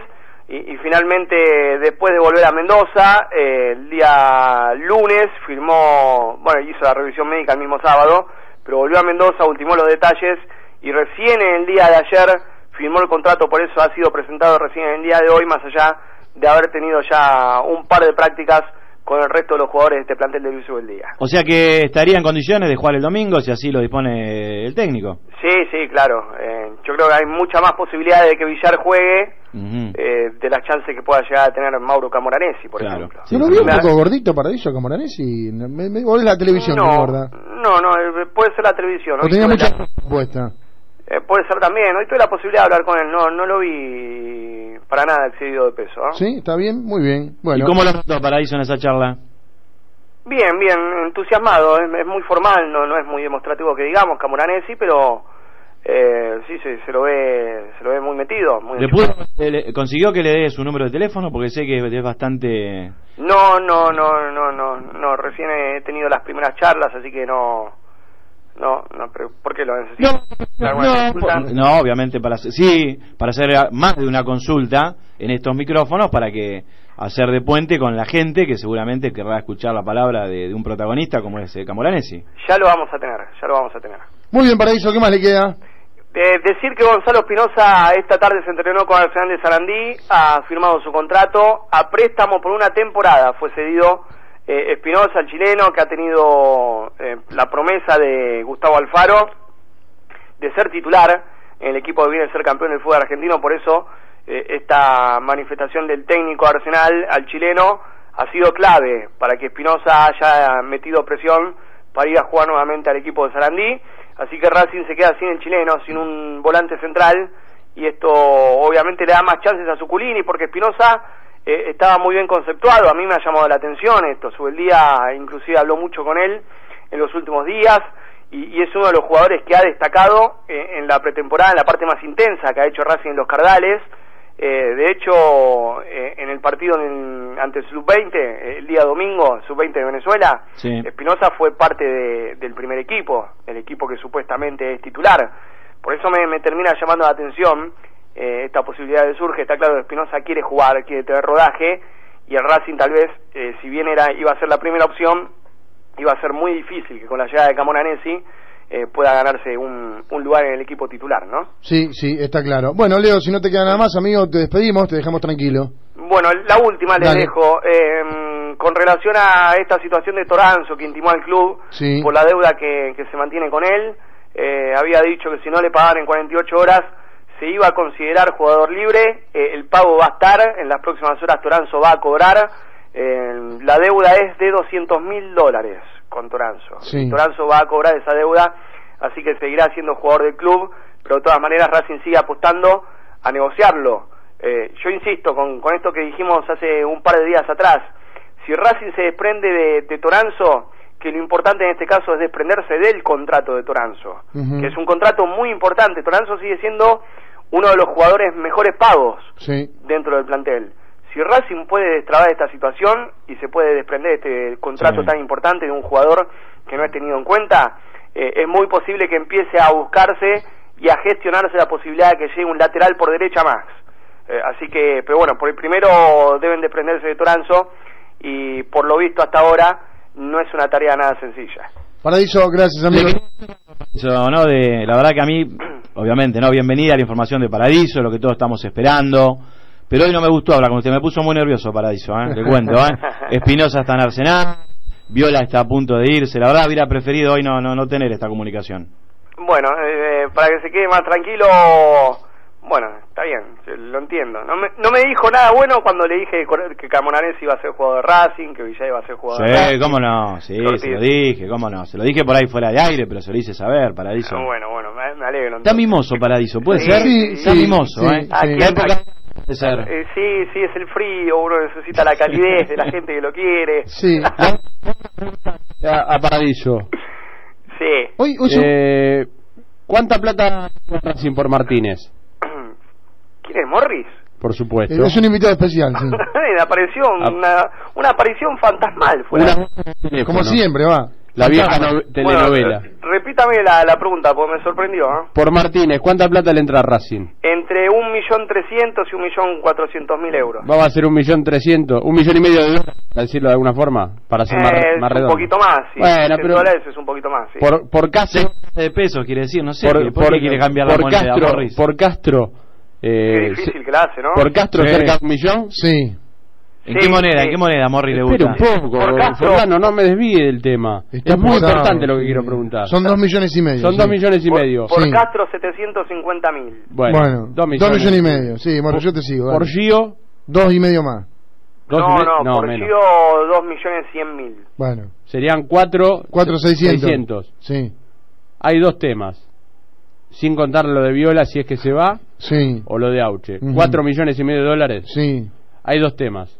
Y, y finalmente, después de volver a Mendoza, eh, el día lunes firmó, bueno, hizo la revisión médica el mismo sábado, pero volvió a Mendoza, ultimó los detalles y recién en el día de ayer firmó el contrato, por eso ha sido presentado recién en el día de hoy, más allá de haber tenido ya un par de prácticas con el resto de los jugadores de este plantel de Luis Día. O sea que estaría en condiciones de jugar el domingo si así lo dispone el técnico. Sí, sí, claro. Eh, yo creo que hay mucha más posibilidades de que Villar juegue eh, de las chances que pueda llegar a tener Mauro Camoranesi, por Claro. ejemplo. ¿Se lo vio un poco gordito para ello, Camoranesi? Me, me, o es la televisión no, no, no, eh, puede ser la televisión. O Hoy tenía mucha la- eh, puede ser también. Hoy tuve la posibilidad de hablar con él. No, no lo vi para nada excedido de peso. ¿ah? ¿Sí? ¿Está bien? Muy bien. Bueno. ¿Y cómo lo notó Paraíso en esa charla? Bien, bien, entusiasmado. Es, es muy formal, no, no es muy demostrativo que digamos, Camoranesi, pero eh, sí, se, se lo ve se lo ve muy metido. Muy ¿Le pudo- le- ¿Consiguió que le dé su número de teléfono? Porque sé que es bastante... No, no, no, no, no, no, recién he tenido las primeras charlas, así que no, no, no, pero ¿por qué lo necesito? ¿Alguna consulta? No, obviamente para hacer, sí, para hacer más de una consulta en estos micrófonos para que hacer de puente con la gente que seguramente querrá escuchar la palabra de, de un protagonista como es eh, Camoranesi. Ya lo vamos a tener, ya lo vamos a tener. Muy bien, Paraíso. ¿Qué más le queda? Eh, decir que Gonzalo Espinosa esta tarde se entrenó con Arsenal de Sarandí, ha firmado su contrato a préstamo por una temporada. Fue cedido Espinosa, el chileno, que ha tenido eh, la promesa de Gustavo Alfaro de ser titular en el equipo que viene a ser campeón del fútbol argentino. Por eso eh, esta manifestación del técnico Arsenal al chileno ha sido clave para que Espinosa haya metido presión para ir a jugar nuevamente al equipo de Sarandí. Así que Racing se queda sin el chileno, sin un volante central, y esto obviamente le da más chances a Suculini, porque Espinosa eh, estaba muy bien conceptuado, a mí me ha llamado la atención esto, su el día inclusive habló mucho con él en los últimos días, y, y es uno de los jugadores que ha destacado eh, en la pretemporada, en la parte más intensa que ha hecho Racing en los Cardales, eh, de hecho, eh, en el partido en- ante el Sub-20, eh, el día domingo, Sub-20 de Venezuela, Sí. Espinosa fue parte de- del primer equipo, el equipo que supuestamente es titular. Por eso me, me termina llamando la atención eh, esta posibilidad de surge. Está claro que Espinosa quiere jugar, quiere tener rodaje, y el Racing tal vez, eh, si bien era iba a ser la primera opción, iba a ser muy difícil que con la llegada de Camoranesi eh, pueda ganarse un, un lugar en el equipo titular, ¿no? Sí, sí, está claro. Bueno, Leo, si no te queda nada más, amigo, te despedimos, te dejamos tranquilo. Bueno, la última les Dale. dejo. eh, con relación a esta situación de Toranzo que intimó al club Sí. por la deuda que, que se mantiene con él, eh, había dicho que si no le pagaban en 48 horas se iba a considerar jugador libre. eh, el pago va a estar, en las próximas horas Toranzo va a cobrar. eh, la deuda es de 200 mil dólares con Toranzo. Sí. Toranzo va a cobrar esa deuda, así que seguirá siendo jugador del club, pero de todas maneras Racing sigue apostando a negociarlo. Eh, yo insisto con, con esto que dijimos hace un par de días atrás, si Racing se desprende de, de Toranzo, que lo importante en este caso es desprenderse del contrato de Toranzo, que es un contrato muy importante. Toranzo sigue siendo uno de los jugadores mejores pagos Sí. dentro del plantel. Si Racing puede destrabar esta situación y se puede desprender de este contrato Sí. tan importante de un jugador que no es tenido en cuenta, eh, es muy posible que empiece a buscarse y a gestionarse la posibilidad de que llegue un lateral por derecha más. Eh, así que, pero bueno, por el primero deben desprenderse de Toranzo y por lo visto hasta ahora no es una tarea nada sencilla. Paradiso, gracias, amigo. Eso, ¿no? De, la verdad que a mí, obviamente, ¿no? Bienvenida a la información de Paradiso, lo que todos estamos esperando. Pero hoy no me gustó hablar con usted, me puso muy nervioso Paradiso, ¿eh? Le cuento, ¿eh? Espinosa está en Arsenal, Viola está a punto de irse. La verdad hubiera preferido hoy no, no, no tener esta comunicación. Bueno, eh, para que se quede más tranquilo, bueno, está bien, se- lo entiendo. No me, no me dijo nada bueno cuando le dije que- Camonanesi iba a ser jugador de Racing, que Villay iba a ser jugador de Sí, Racing. cómo no, sí, se lo dije, cómo no. Se lo dije por ahí fuera de aire, pero se lo hice saber, Paradiso. Ah, Bueno, bueno, me, me alegro. Está mimoso Paradiso, ¿puede Sí, ser? sí, Está sí, mimoso, sí, ¿eh? ¿A sí. quién- La época a- puede ser. Eh, sí, sí, es el frío, uno necesita la calidez de la gente que lo quiere. Sí. A, a Paradiso. Sí. Hoy, Eh, ¿Cuánta plata Racing por Martínez? ¿Quién es Morris? Por supuesto. es un invitado especial, sí. una aparición, Ah. una, una aparición fantasmal fue. Una- Como siempre, va. La vieja no- telenovela. Bueno, eh, repítame la, la pregunta, porque me sorprendió. ¿eh? Por Martínez, ¿cuánta plata le entra a Racing? Entre un millón trescientos y un millón cuatrocientos mil euros. Vamos a hacer un millón trescientos, un millón y medio de dólares, para decirlo de alguna forma, para ser más, Eh, más un redondo. poquito más, sí. Bueno, 100 pero dólares es un poquito más, sí. por, por Castro, de pesos quiere decir, no sé, por, ¿por, por- qué quiere cambiar por la moneda, Castro, Morris? por Castro, Qué eh, difícil se- que la hace, ¿no? por Castro Sí. cerca de un millón. Sí. ¿En Sí, qué moneda? sí. ¿En qué moneda Morris le Espera gusta? un poco, Por Castro. Fernando, no me desvíe del tema. Está es muy importante lo que quiero preguntar. Son dos millones y medio. Son sí. dos millones y por, medio. por Sí. Castro, 750 mil. Bueno, Bueno, dos dos millones. y medio. Sí, bueno, yo te sigo. Por. Gio, Dos y medio más. dos No, me- no, no, por menos. Gio, 2 millones 100 mil. Bueno, Serían cuatro, cuatro seiscientos. 600. Sí, Hay dos temas. Sin contar lo de Viola si es que se va sí, o lo de Auche. Cuatro millones y medio de dólares. sí. Hay dos temas.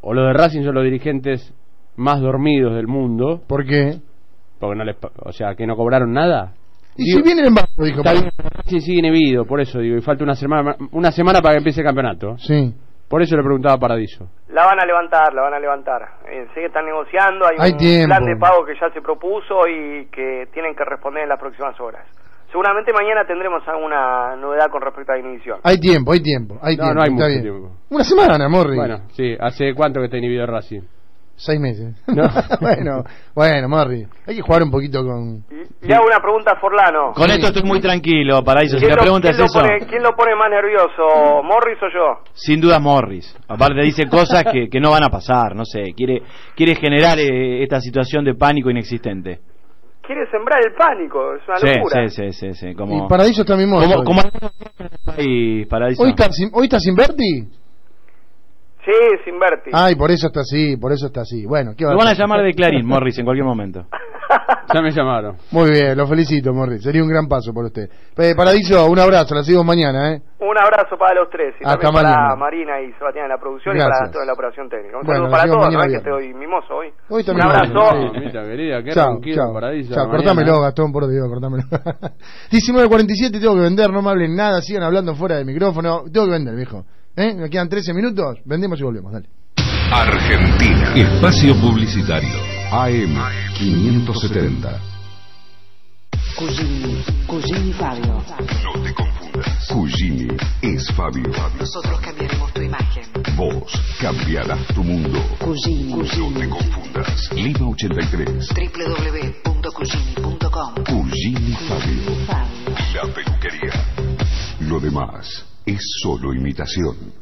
O lo de Racing son los dirigentes más dormidos del mundo, ¿Por qué? porque no les, pa- o sea, que no cobraron nada. Y Digo- si vienen en bajo, dijo. Está bien, Racing sigue inhibido, por eso digo, y falta una semana, una semana para que empiece el campeonato. Sí. Por eso le preguntaba a Paradiso. La van a levantar, la van a levantar. Eh, sé que están negociando, hay, Hay un tiempo. plan de pago que ya se propuso y que tienen que responder en las próximas horas. Seguramente mañana tendremos alguna novedad con respecto a la inhibición. Hay tiempo, hay tiempo. Hay No, tiempo. no hay mucho bien. tiempo. Una semana, Morri. Bueno, sí, ¿hace cuánto que está inhibido Racing? Seis meses. No. bueno, bueno, Morri. Hay que jugar un poquito con. Le hago una pregunta a Forlano. Con esto estoy muy tranquilo, Paraíso. Si ¿Quién la pregunta es quién eso, pone, quién lo pone más nervioso, Morris o yo? sin duda Morris. Aparte dice cosas que, que no van a pasar, no sé. Quiere quiere generar eh, esta situación de pánico inexistente. Quiere sembrar el pánico, es una Sí, locura. sí, sí, sí, sí, Como, Y Paradiso está mimoso. como, hoy. como y Paraíso. ¿Hoy está sin, hoy está sin Berti? Sí, sin Berti. Ay, por eso está así, por eso está así. Bueno, ¿qué va Lo van a llamar de Clarín, Morris, en cualquier momento. Ya me llamaron. Muy bien, lo felicito, Morri. Sería un gran paso por usted. Eh, Paradiso, un abrazo, la sigo mañana, ¿eh? Un abrazo para los tres, y Hasta también para mañana. Marina y Sebastián en la producción y para toda la operación técnica. Un Bueno, saludo para todos, no es mañana que estoy mimoso hoy. Hoy Un también. abrazo. Sí, mira, querida, qué Chao, tranquilo, chao. Paradiso. Chao, mañana. cortámelo, Gastón, por Dios, cortámelo. 19.47, tengo que vender, no me hablen nada, sigan hablando fuera del micrófono. Tengo que vender, viejo. ¿Eh? Me quedan 13 minutos, vendemos y volvemos, dale. Argentina. Espacio Publicitario. AM 570. Cugini, Cugini Fabio. No te confundas. Cugini es Fabio. Nosotros cambiaremos tu imagen. Vos cambiarás tu mundo. Cugini. No te confundas. Lima 83. www.cugini.com Cugini Fabio. La peluquería. Lo demás es solo imitación.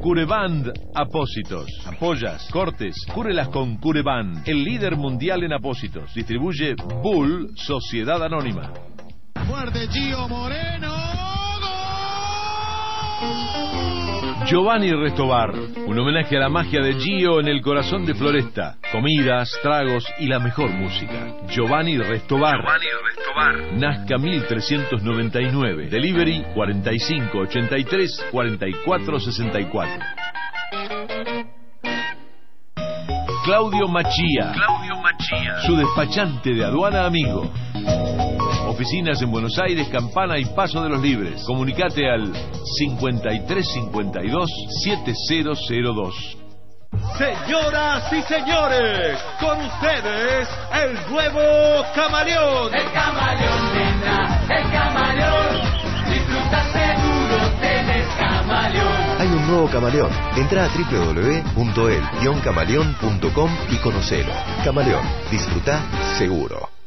Cureband Apósitos. Apoyas, cortes, cúrelas con Cureband. El líder mundial en apósitos. Distribuye Bull Sociedad Anónima. Fuerte Gio Moreno. Giovanni Restobar, un homenaje a la magia de Gio en el corazón de Floresta. Comidas, tragos y la mejor música. Giovanni Restobar. Giovanni Restobar. Nazca 1399. Delivery 4583 4464. Claudio Machía. Claudio Machía. Su despachante de aduana amigo. Oficinas en Buenos Aires, Campana y Paso de los Libres. Comunicate al 5352 7002. Señoras y señores, con ustedes el nuevo camaleón. El camaleón, nena, el camaleón. Disfruta seguro, tenés camaleón. Hay un nuevo camaleón. Entra a www.el-camaleón.com y conocelo. Camaleón, disfruta seguro.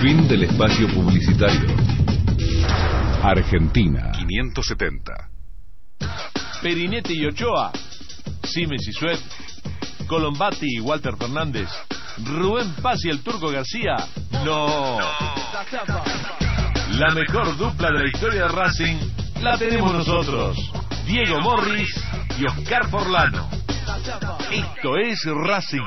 Fin del espacio publicitario. Argentina 570. Perinetti y Ochoa. Simes y Suet. Colombati y Walter Fernández. Rubén Paz y el Turco García. No. La mejor dupla de la historia de Racing la tenemos nosotros. Diego Morris y Oscar Forlano. Esto es Racing.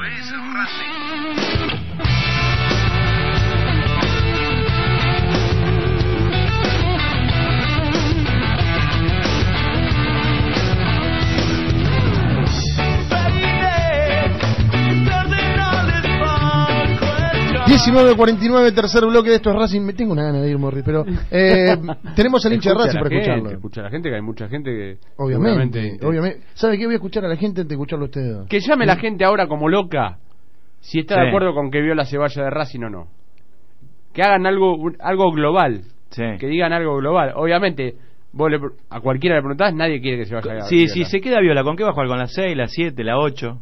19.49, tercer bloque de estos Racing. Me tengo una gana de ir, Morris, pero eh, tenemos al hincha de Racing para gente, escucharlo. Escucha a la gente, que hay mucha gente que. Obviamente, obviamente. ¿Sabe qué? Voy a escuchar a la gente antes de escucharlo a ustedes. Que llame la gente ahora como loca si está Sí. de acuerdo con que vio la ceballa de Racing o no. Que hagan algo un- algo global. Que digan algo global. Obviamente, vos le a cualquiera le preguntás, nadie quiere que se vaya a Sí, sí, se queda viola. ¿Con qué va a jugar? ¿Con la 6, la 7, la 8?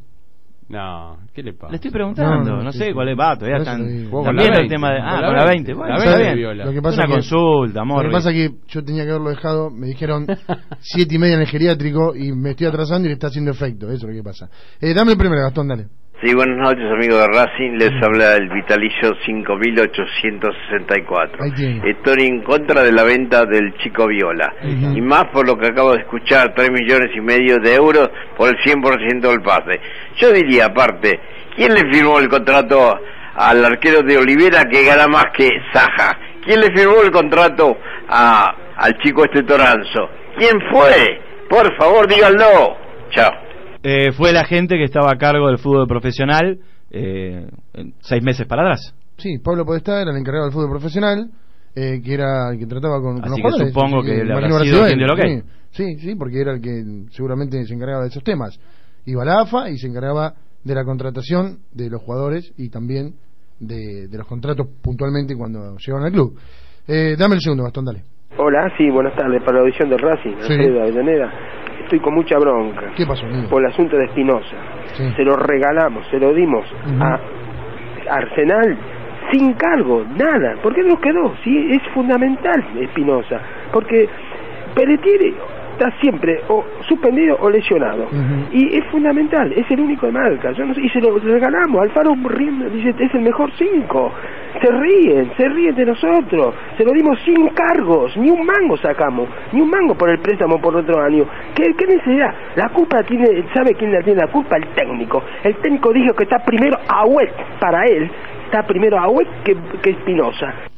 No, ¿qué le pasa? Le estoy preguntando, no, No, no, sé sí, cuál es. Va, todavía están. Con la viendo el 20, tema de. Ah, con la 20. 20. Bueno, La está 20 bien. viola. Lo que Es pasa una que- consulta, Lo amor. que pasa es que yo tenía que haberlo dejado, me dijeron siete y media en el geriátrico y me estoy atrasando y le está haciendo efecto. Eso es lo que pasa. Eh, dame el primero, Gastón, dale. Sí, buenas noches amigos de Racing, les habla el Vitalicio 5864. Ahí tiene. Estoy en contra de la venta del Chico Viola. Y más por lo que acabo de escuchar, 3 millones y medio de euros por el 100% del pase. Yo diría aparte, ¿quién le firmó el contrato al arquero de Olivera que gana más que Saja? ¿Quién le firmó el contrato a, al chico este Toranzo? ¿Quién fue? Por favor, díganlo. Chao. Eh, fue la gente que estaba a cargo del fútbol profesional eh, seis meses para atrás. Sí, Pablo Podestá era el encargado del fútbol profesional, eh, que era el que trataba con, con Así los que jugadores. supongo Así que le habrá sido quien dio el ok. Sí, sí, porque era el que seguramente se encargaba de esos temas. Iba a la AFA y se encargaba de la contratación de los jugadores y también de, de los contratos puntualmente cuando llegaban al club. Eh, dame el segundo, Gastón, dale. Hola, sí, buenas tardes, para la audición del Racing, Sí. Alfredo Avellaneda. Estoy con mucha bronca ¿Qué pasó, amigo? por el asunto de Espinosa. Sí. Se lo regalamos, se lo dimos a Arsenal sin cargo, nada. ¿Por qué nos quedó? Sí, es fundamental Espinosa, porque Pelletieri está siempre o suspendido o lesionado. Y es fundamental, es el único de marca. Yo no sé, y se lo regalamos. Alfaro riendo, dice, es el mejor cinco. Se ríen, se ríen de nosotros. Se lo dimos sin cargos, ni un mango sacamos, ni un mango por el préstamo por otro año. ¿Qué, qué necesidad? La culpa tiene, ¿sabe quién la tiene la culpa? El técnico. El técnico dijo que está primero a para él. Está primero a que, que Espinosa.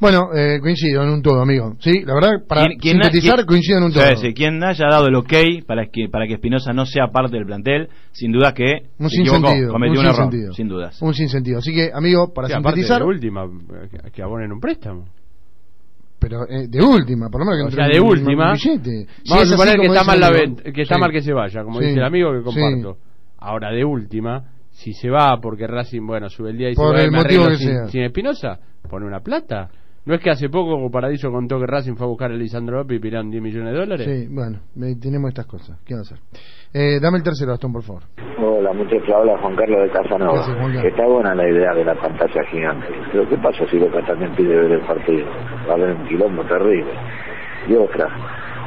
Bueno, eh, coincido en un todo, amigo. Sí, la verdad, para ¿Quién- sintetizar, quién- coincido en un todo. Sí, quien haya dado el ok para que para que Espinosa no sea parte del plantel, sin duda que Un se equivocó, sinsentido. cometió un un, error, sinsentido. sin dudas. Un sinsentido. Así que, amigo, para Sí, sintetizar. de última, eh, que- que abonen un préstamo. Pero eh, de última, por lo menos que O sea, de un- un última. billete. Si Vamos a suponer que está mal el la venta, que está Sí. mal que se vaya, como Sí. dice el amigo que Sí. comparto. Ahora, de última, si se va porque Racing, bueno, sube el día y Por se va el motivo que sin, sea. sin Espinosa, pone una plata. ¿No es que hace poco Paradiso contó que Racing fue a buscar a Lisandro López y pidieron 10 millones de dólares? Sí, bueno, tenemos estas cosas. ¿Qué va a hacer? Eh, dame el tercero, Gastón, por favor. Hola muchachos, habla Juan Carlos de Casanova. Gracias, Juan Carlos. Está buena la idea de la pantalla gigante. Pero ¿qué pasa si Boca también pide ver el partido? Va a haber un quilombo terrible. Y otra,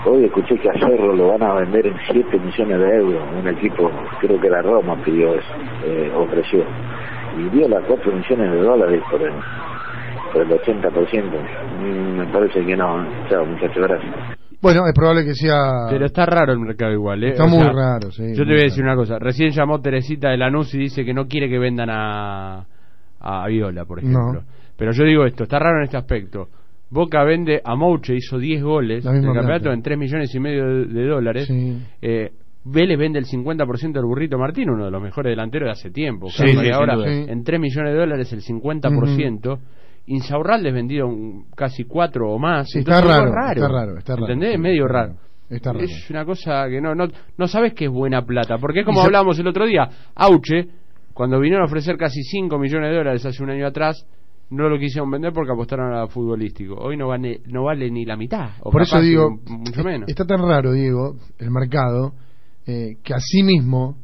hoy escuché que a Cerro lo van a vender en 7 millones de euros. Un equipo, creo que la Roma pidió eso, eh, ofreció. Y dio las 4 millones de dólares por el, por el 80%. Mm, me parece que no. Chao muchachos, gracias. Bueno, es probable que sea. Pero está raro el mercado igual, ¿eh? Está muy raro, sí, Yo te voy a decir una cosa. Recién llamó Teresita de Lanús y dice que no quiere que vendan a, a Viola, por ejemplo. No. Pero yo digo esto, está raro en este aspecto. Boca vende a Mouche, hizo 10 goles en el campeonato plata. en 3 millones y medio de, de dólares. Eh, Vélez vende el 50% del burrito Martín, uno de los mejores delanteros de hace tiempo. Sí, sí, ahora en 3 millones de dólares el 50%. Insaurralde vendido un- casi 4 o más. Sí, está raro, está raro, está raro. ¿Entendés? Es medio raro. Está raro. Es una cosa que no, no, no sabes que es buena plata. Porque es como hablábamos el otro día. Auche, cuando vinieron a ofrecer casi 5 millones de dólares hace un año atrás, no lo quisieron vender porque apostaron a futbolístico. Hoy no vale, no vale ni la mitad. O Por eso digo, mucho menos. está tan raro, Diego, el mercado, eh, que así mismo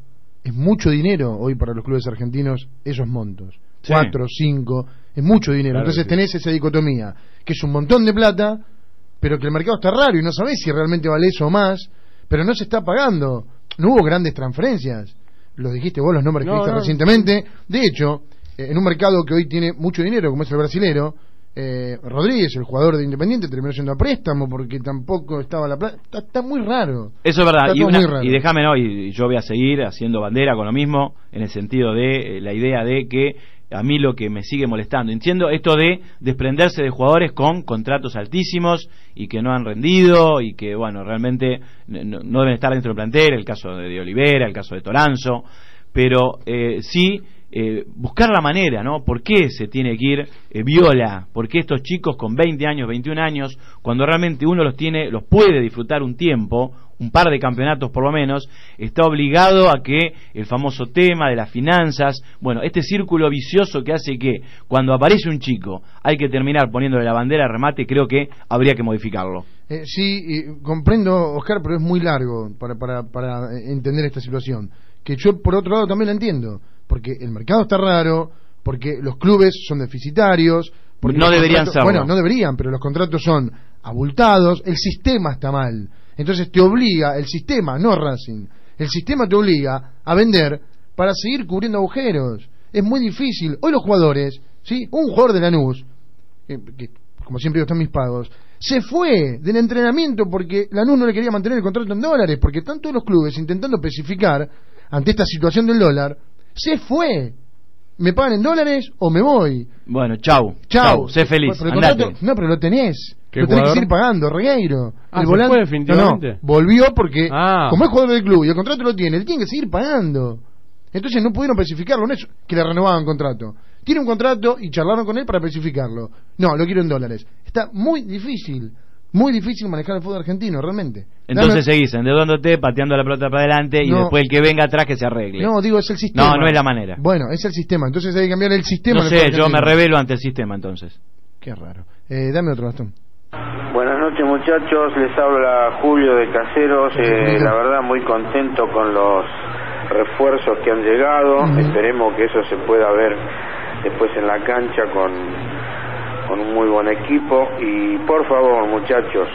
es mucho dinero hoy para los clubes argentinos esos montos. Sí. Cuatro, cinco, es mucho dinero. Claro Entonces sí. tenés esa dicotomía, que es un montón de plata, pero que el mercado está raro y no sabés si realmente vale eso o más, pero no se está pagando. No hubo grandes transferencias. Lo dijiste vos, los nombres que viste no. recientemente. De hecho, eh, en un mercado que hoy tiene mucho dinero, como es el brasilero, eh, Rodríguez, el jugador de Independiente, terminó siendo a préstamo porque tampoco estaba la plata. Está, está muy raro. Eso es verdad. Y, una- y déjame, ¿no? Y, y yo voy a seguir haciendo bandera con lo mismo, en el sentido de eh, la idea de que a mí lo que me sigue molestando, entiendo esto de desprenderse de jugadores con contratos altísimos y que no han rendido y que, bueno, realmente no, deben estar dentro del plantel, el caso de, de Olivera, el caso de Toranzo, pero eh, sí eh, buscar la manera, ¿no? ¿Por qué se tiene que ir eh, Viola? ¿Por qué estos chicos con 20 años, 21 años, cuando realmente uno los tiene, los puede disfrutar un tiempo, un par de campeonatos por lo menos, está obligado a que el famoso tema de las finanzas, bueno, este círculo vicioso que hace que cuando aparece un chico hay que terminar poniéndole la bandera de remate, creo que habría que modificarlo. Eh, sí, comprendo, Oscar, pero es muy largo para, para, para entender esta situación. Que yo, por otro lado, también la entiendo. Porque el mercado está raro, porque los clubes son deficitarios. Porque No deberían serlo. Bueno, no deberían, pero los contratos son abultados, el sistema está mal. Entonces te obliga, el sistema, no Racing, el sistema te obliga a vender para seguir cubriendo agujeros. Es muy difícil. Hoy los jugadores, ¿sí? Un jugador de Lanús, que, que, como siempre están mis pagos, se fue del entrenamiento porque Lanús no le quería mantener el contrato en dólares, porque están todos los clubes intentando especificar ante esta situación del dólar, se fue. ¿Me pagan en dólares o me voy? Bueno, chau. Chau. Sé feliz. Pero el andate. contrato- no, pero lo tenés. ¿Qué Lo tenés que jugador? seguir pagando, Regueiro. Ah, el ¿se volante. fue definitivamente? No, no, volvió porque, Ah. como es jugador del club y el contrato lo tiene, él tiene que seguir pagando. Entonces no pudieron especificarlo, no es que le renovaban contrato. Tiene un contrato y charlaron con él para especificarlo. No, lo quiero en dólares. Está muy difícil, muy difícil manejar el fútbol argentino, realmente. Entonces Dame- seguís endeudándote, pateando la pelota para adelante y No. después el que venga atrás que se arregle. No, digo, es el sistema. No, no es la manera. Bueno, es el sistema. Entonces hay que cambiar el sistema. No sé, yo me revelo ante el sistema entonces. Qué raro. Eh, dame otro bastón. Buenas noches muchachos, les habla Julio de Caseros, eh, la verdad muy contento con los refuerzos que han llegado, esperemos que eso se pueda ver después en la cancha con, con un muy buen equipo y por favor muchachos,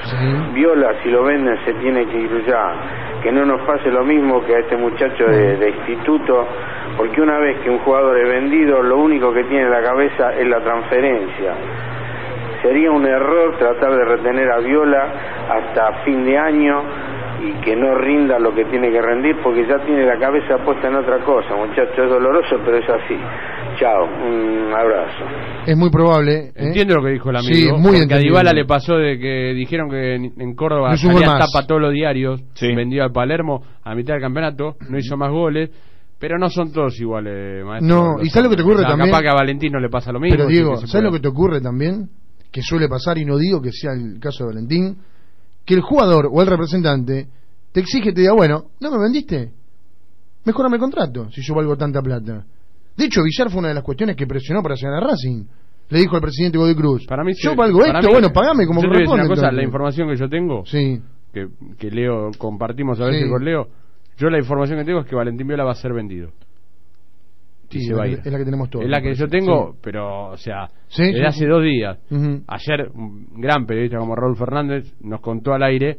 Viola si lo venden se tiene que ir ya, que no nos pase lo mismo que a este muchacho de, de instituto, porque una vez que un jugador es vendido lo único que tiene en la cabeza es la transferencia. Sería un error tratar de retener a Viola hasta fin de año y que no rinda lo que tiene que rendir porque ya tiene la cabeza puesta en otra cosa, muchachos, es doloroso, pero es así. Chao, un abrazo. Es muy probable. ¿eh? Entiendo lo que dijo el amigo. Sí, muy porque a. Dybala le pasó de que dijeron que en en Córdoba No salía más. tapa todos los diarios, vendió al Palermo a mitad del campeonato, no hizo más goles, pero no son todos iguales, maestro. No, ¿y sabes lo que te ocurre O sea, también? Capaz que a Valentino le pasa lo mismo. Pero sí Diego, que ¿sabes puede. lo que te ocurre también? Que suele pasar, y no digo que sea el caso de Valentín, que el jugador o el representante te exige y te diga, bueno, ¿no me vendiste? Mejorame el contrato, si yo valgo tanta plata. De hecho, Villar fue una de las cuestiones que presionó para llegar a Racing. Le dijo al presidente Godoy Cruz, Para mí, yo sí, para esto, mí- bueno, pagame como yo te corresponde. una cosa, entonces. la información que yo tengo, Sí. que, que Leo, compartimos a veces Sí. con Leo, yo la información que tengo es que Valentín Viola va a ser vendido. Sí, se es va a ir. que- es la que tenemos todos, Es la que yo tengo, Sí. pero, o sea, desde hace dos días. Ayer, un gran periodista como Raúl Fernández nos contó al aire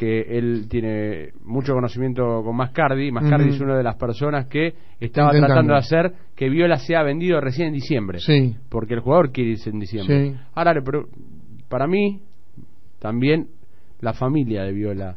que él tiene mucho conocimiento con Mascardi. Mascardi es una de las personas que estaba Intentando. tratando de hacer que Viola sea vendido recién en diciembre. Sí. Porque el jugador quiere irse en diciembre. Sí. Ahora, pre- para mí, también la familia de Viola.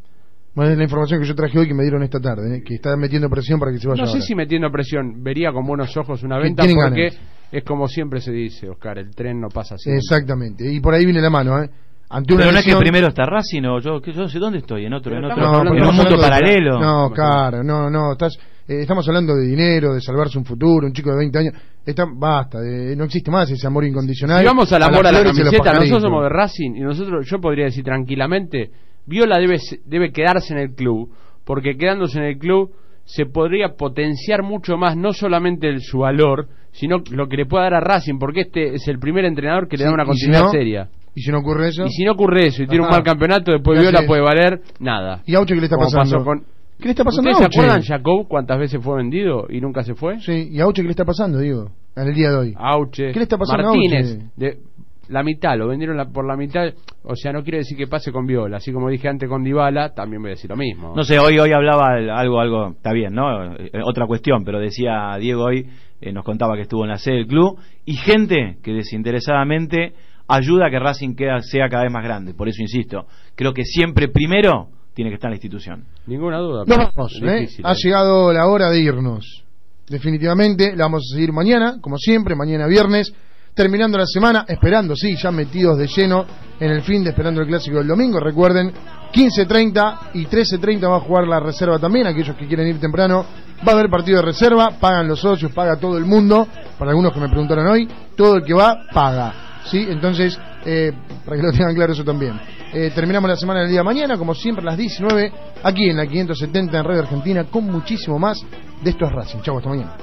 Bueno, es la información que yo traje hoy que me dieron esta tarde, ¿eh? que está metiendo presión para que se vaya No sé ahora. si metiendo presión vería con buenos ojos una venta porque ganas. es como siempre se dice, Oscar, el tren no pasa así. Exactamente, y por ahí viene la mano, ¿eh? Ante una Pero no es que primero está Racing o yo, que yo no sé dónde estoy, en otro, en otro, No, en un mundo de- paralelo. No, claro, no, no, estás, eh, estamos hablando de dinero, de salvarse un futuro, un chico de 20 años. Está, basta, de- no existe más ese amor incondicional. Si vamos al amor a la y los camiseta, nosotros somos de Racing y nosotros, yo podría decir tranquilamente, Viola debe, se- debe quedarse en el club, porque quedándose en el club se podría potenciar mucho más, no solamente el, su valor, sino lo que le pueda dar a Racing, porque este es el primer entrenador que le Sí, da una si continuidad no, seria. Y si no ocurre eso. Y si no ocurre eso y tiene un mal campeonato, después ¿Qué Viola haces? puede valer nada. ¿Y a Auche qué le está Como pasando? pasó con- ¿Qué le está pasando ¿Ustedes a se Auche? acuerdan Jacob cuántas veces fue vendido y nunca se fue? Sí, ¿y a Auche qué le está pasando, digo? En el día de hoy. Auche. ¿Qué le está pasando a Martínez, Auche? de- la mitad, lo vendieron la- por la mitad. O sea, no quiere decir que pase con Viola. Así como dije antes con Dybala, también voy a decir lo mismo. No sé, hoy hoy hablaba el- algo, algo, está bien, ¿no? Eh, otra cuestión, pero decía Diego hoy, eh, nos contaba que estuvo en la sede del club, y gente que desinteresadamente ayuda a que Racing queda- sea cada vez más grande. Por eso insisto, creo que siempre primero tiene que estar la institución. Ninguna duda. Nos vamos, ¿eh? Ha ¿eh? llegado la hora de irnos. Definitivamente, la vamos a seguir mañana, como siempre, mañana viernes, terminando la semana, esperando, sí, ya metidos de lleno en el fin de esperando el clásico del domingo. Recuerden, 15.30 y 13.30 va a jugar la reserva también, aquellos que quieren ir temprano. Va a haber partido de reserva, pagan los socios, paga todo el mundo. Para algunos que me preguntaron hoy, todo el que va, paga. ¿Sí? Entonces, eh, para que lo tengan claro eso también. Eh, terminamos la semana del día de mañana, como siempre, a las 19, aquí en la 570 en Radio Argentina, con muchísimo más de esto es Racing. Chau, hasta mañana.